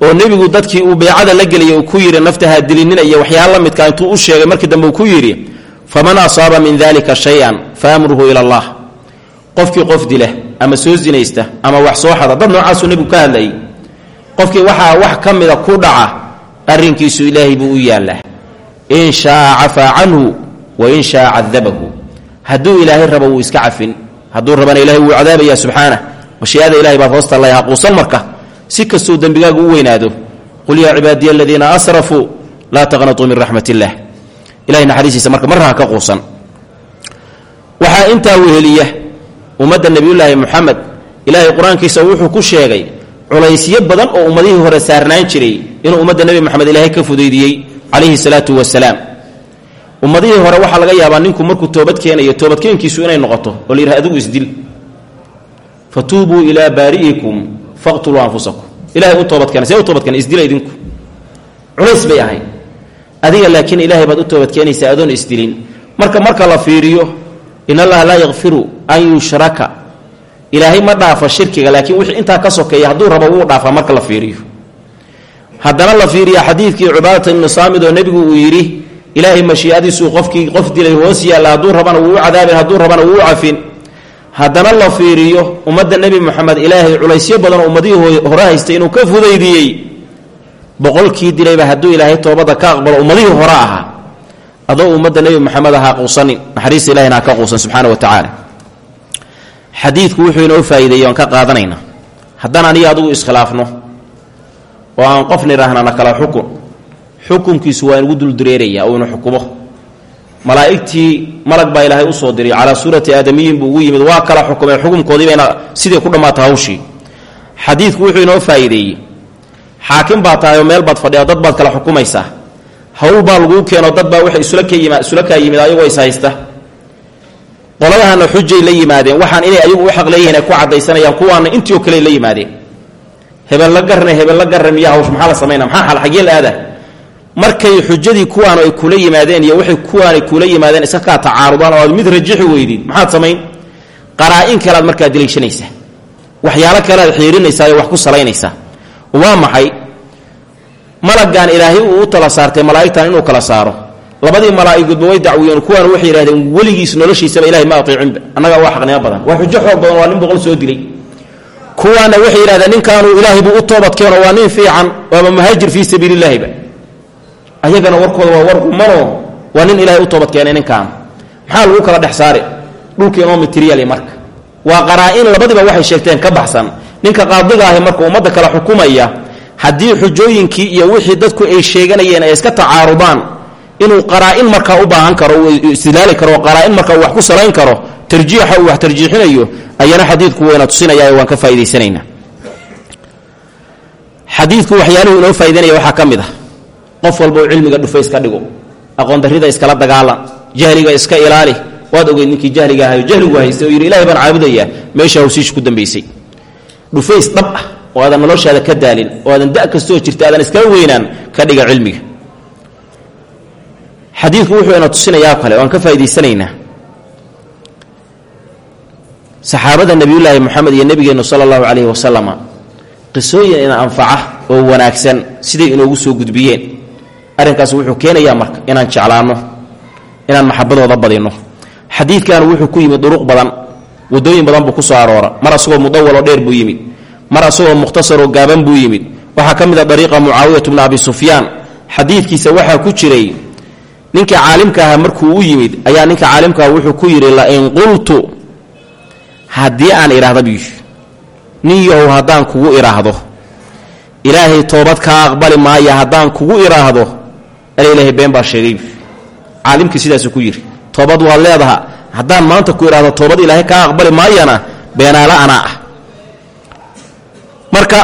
oo nebigu dadkii uu beecada la geliyay uu ku yidhi naftaha dilinina iyo waxyaala la intuu u sheegay markii dambe uu ku yidhi faman asaaba min dalika shay-an fa amruhu ila allah. Qofkii qof dila ama soo sinaysta ama wax soo xada dad noocaasuu nebigu ka hadlayay. Qofkii waxaa wax ka mida ku dhaca arrinkiisu ilaahay buu u yaallaa. In shaaa cafaa canhu wa in shaa cadabahu hadduu ilaahay rabo wuu iska cafin hadduu rabana ilahay wuu cadaabaya subxaana. Mashii'ada ilahay baad hoosta lay haquusan marka si kastuu dembigaagu u weynaado. Qul yaa cibaadiya aladiina asrafuu laa taqnatuu min raxmat illah ilahay naxariistiisa marka marraha ka quusan. Waxaa intaa weheliya ummadda nebiyullaahi muxamed ilaahay qur'aankiisa wuxuu ku sheegay culaysyo badan oo ummadihii hore saarnaan jiray inuu ummadda nebi moxamed ilaahay ka fudaydiyey calayhi salaatu wasalaam ummadihii hore waxaa laga yaabaa ninku markuu toobad keenayo toobadkeenkiisu inay noqoto oo la yidhaha adigu isdil fatuubuu ilaa baari'ikum faqtuluu anfusakum. Ilahay u toobadkeena see u toobadkeena isdila idinku. Culays bay ahayd adiga laakiin ilaahay baad u toobadkeenaysaa adoon isdilin. Marka marka la fiiriyo in allaha laa yakfiru an yushraka. Ilaahay ma dhaafa shirkiga laakiin wixii intaa ka sokeeya hadduu rabo wuu dhaafaa marka la fiiriyo. Haddana la fiiriya xadiidkii cubaadata ibnu saamid oo nebigu uu yidhi ilaahay mashiicadiisuu qofkii qof dilay hoos yaalla hadduu rabana wuu cadaabin hadduu rabana wuu cafin. Haddana la fiiriyo ummadda nebi moxamed ilaahay culaysyo badan oo ummadihii hore haystay inuu ka fudaydiyey boqolkii dilayba hadduu ilaahay toobadda ka aqbalo ummadihii hore ahaa. Adoo ummadda nebi moxamed ahaa quusanin naxariista ilahina ha ka quusan subxaana wa tacaala. Xadiidku wuxuu inoo faa'iideeyey oan ka qaadanaynaa. Haddaan aniga adugu iskhilaafno oo aan qof nidhaahnana kala xukun xukunkiisu waa inugu duldureerayaa oo inu xukumo. Malaa'igtii malag baa ilaahay u soo diray calaa suurati aadamiyin buu ugu yimid waa kala xukumay xukunkoodii bayna sidii ku dhammaata hawshii. Xadiidku wuxuu inoo faa'iideeyey xaakim baa tahay oo meel baad fadhiya dad baad kala xukumaysaa hawl baa laguu keeno dad baa waxay isula kaa yimid ayagoo is haysta. Xujay la yimaadeen. Waxaan inay ayagu u xaq ku caddaysanayaan kuwaana intii kale la yimaadeen. Hebella garne hebella garre miyaa hawsh maxaa la samaynaa maxaa xal xaggee la markay xujadii kuwaanu ay kula yimaadeen iyo waxay kuwaanay kula yimaadeen iska kaa tacaarudaan oo aad mid rajixi weydid maxaad samayn? Qaraa-in kalead markaa daliishanaysaa. Waxyaalo xiirinaysaa oo wax ku salaynaysaa. Waa maxay malaggan ilaahay uu u tala saartay malaa'igtan inuu kala saaro. Labadii malaa'igoodba way dacwiyeen kuwaana waxay yidhahdeen weligiis noloshiisaba ilahay ma ateecinba annagaa waa xaqnimo badan. Waa xujo xoog badan waa nin boqol soo dilay. Kuwaana waxay yidhahdeen ninkaanu ilaahay buu u toobadkeeno waa nin fiican waaba muhaajir fii sabiilillaahiba ayagana warkooda waa war gumanoo waa nin ilaahay u toobadkeenay ninkaan. Maxaa lagu kala dhex saari dhulkiinoo materiali marka. Waa qaraa-in waxay sheegteen ka baxsan. Ninka qaadiga ahi marka ummadda kala xukumaya haddii xujooyinkii iyo wixii dadku ay sheeganayeen ay iska tacaarudaan inuu qaraa-in markaa u baahan karo uu karo qaraa-in wax ku salayn karo tarjiixa uu wax tarjiixinayo ayana xadiidku wayna tusinaya waan ka faa'idaysanaynaa xadiidku waxyaaluhu inoo faa'idaynaya waxaa ka ah. Qof walba uu cilmiga dhufa iska dhigo aqoondarrida iskala dagaalan jahliga iska ilaali waad ogeyd ninkii jahliga ahayo jahligu haystay oo yidhi baan caabudayaa meesha hawsiish ku dambaysay dhufays dhab ah oo aadan noloshaada ka daalin oo aadan da' kastoo jirta aadan iskala weynaan ka dhiga cilmiga xadiidku wuxuu ina tusinayaa kale waan ka faa'idaysanaynaa saxaabada nebiyullaahi moxamed iyo nebigeennu sala allahu calayhi wasalama qisooyin ina anfaca oo wanaagsan siday inoogu soo gudbiyeen arrinkaas wuxuu keenayaa marka inaan jeclaanno inaan maxabadooda badinno xadiidkan wuxuu ku yimid duruq badan wadooyin badan buu ku soo aroora mar asagoo mudawaloo dheer buu yimid mar asagoo mukhtasaroo gaaban buu yimid. Waxaa ka mid a dariiqa mucaawiyat bni abi sufyaan. Xadiidkiisa waxaa ku jiray ninkii caalimka ahaa markuu u yimid ayaa ninka caalimkaah wuxuu ku yidhi lain qultu haddii aan idhaahda biyu nin yahow haddaan kugu idhaahdo ilaahay toobad kaa aqbali maaya haddaan kugu idhaahdo ala ilaahay been baa sheegay caalimkii sidaasuu ku yidhi toobad waad leedaha haddaan maanta ku idhaahdo toobad ilaahay kaa aqbali maayana beenaala anaa ah marka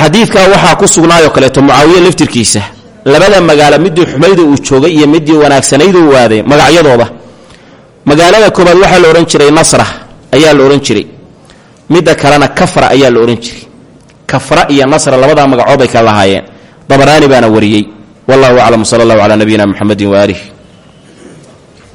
xadiidkaa waxaa ku sugnaayoo kaleeto mucaawiye laftirkiisa. Labada magaalo midii xumayda uu joogay iyo midii wanaagsanayda uu aaday magacyadooda. Magaalada koobaad waxaa la odhan jiray nasra ayaa la odhan jiray. Midda kalena kafra ayaa la odhan jiray. Kafra iyo nasra labadaa magacood bay kala lahaayeen. Dabaraani baana wariyey. Wallahu aclam sala allahu calaa nabiyina muxamedin waaalih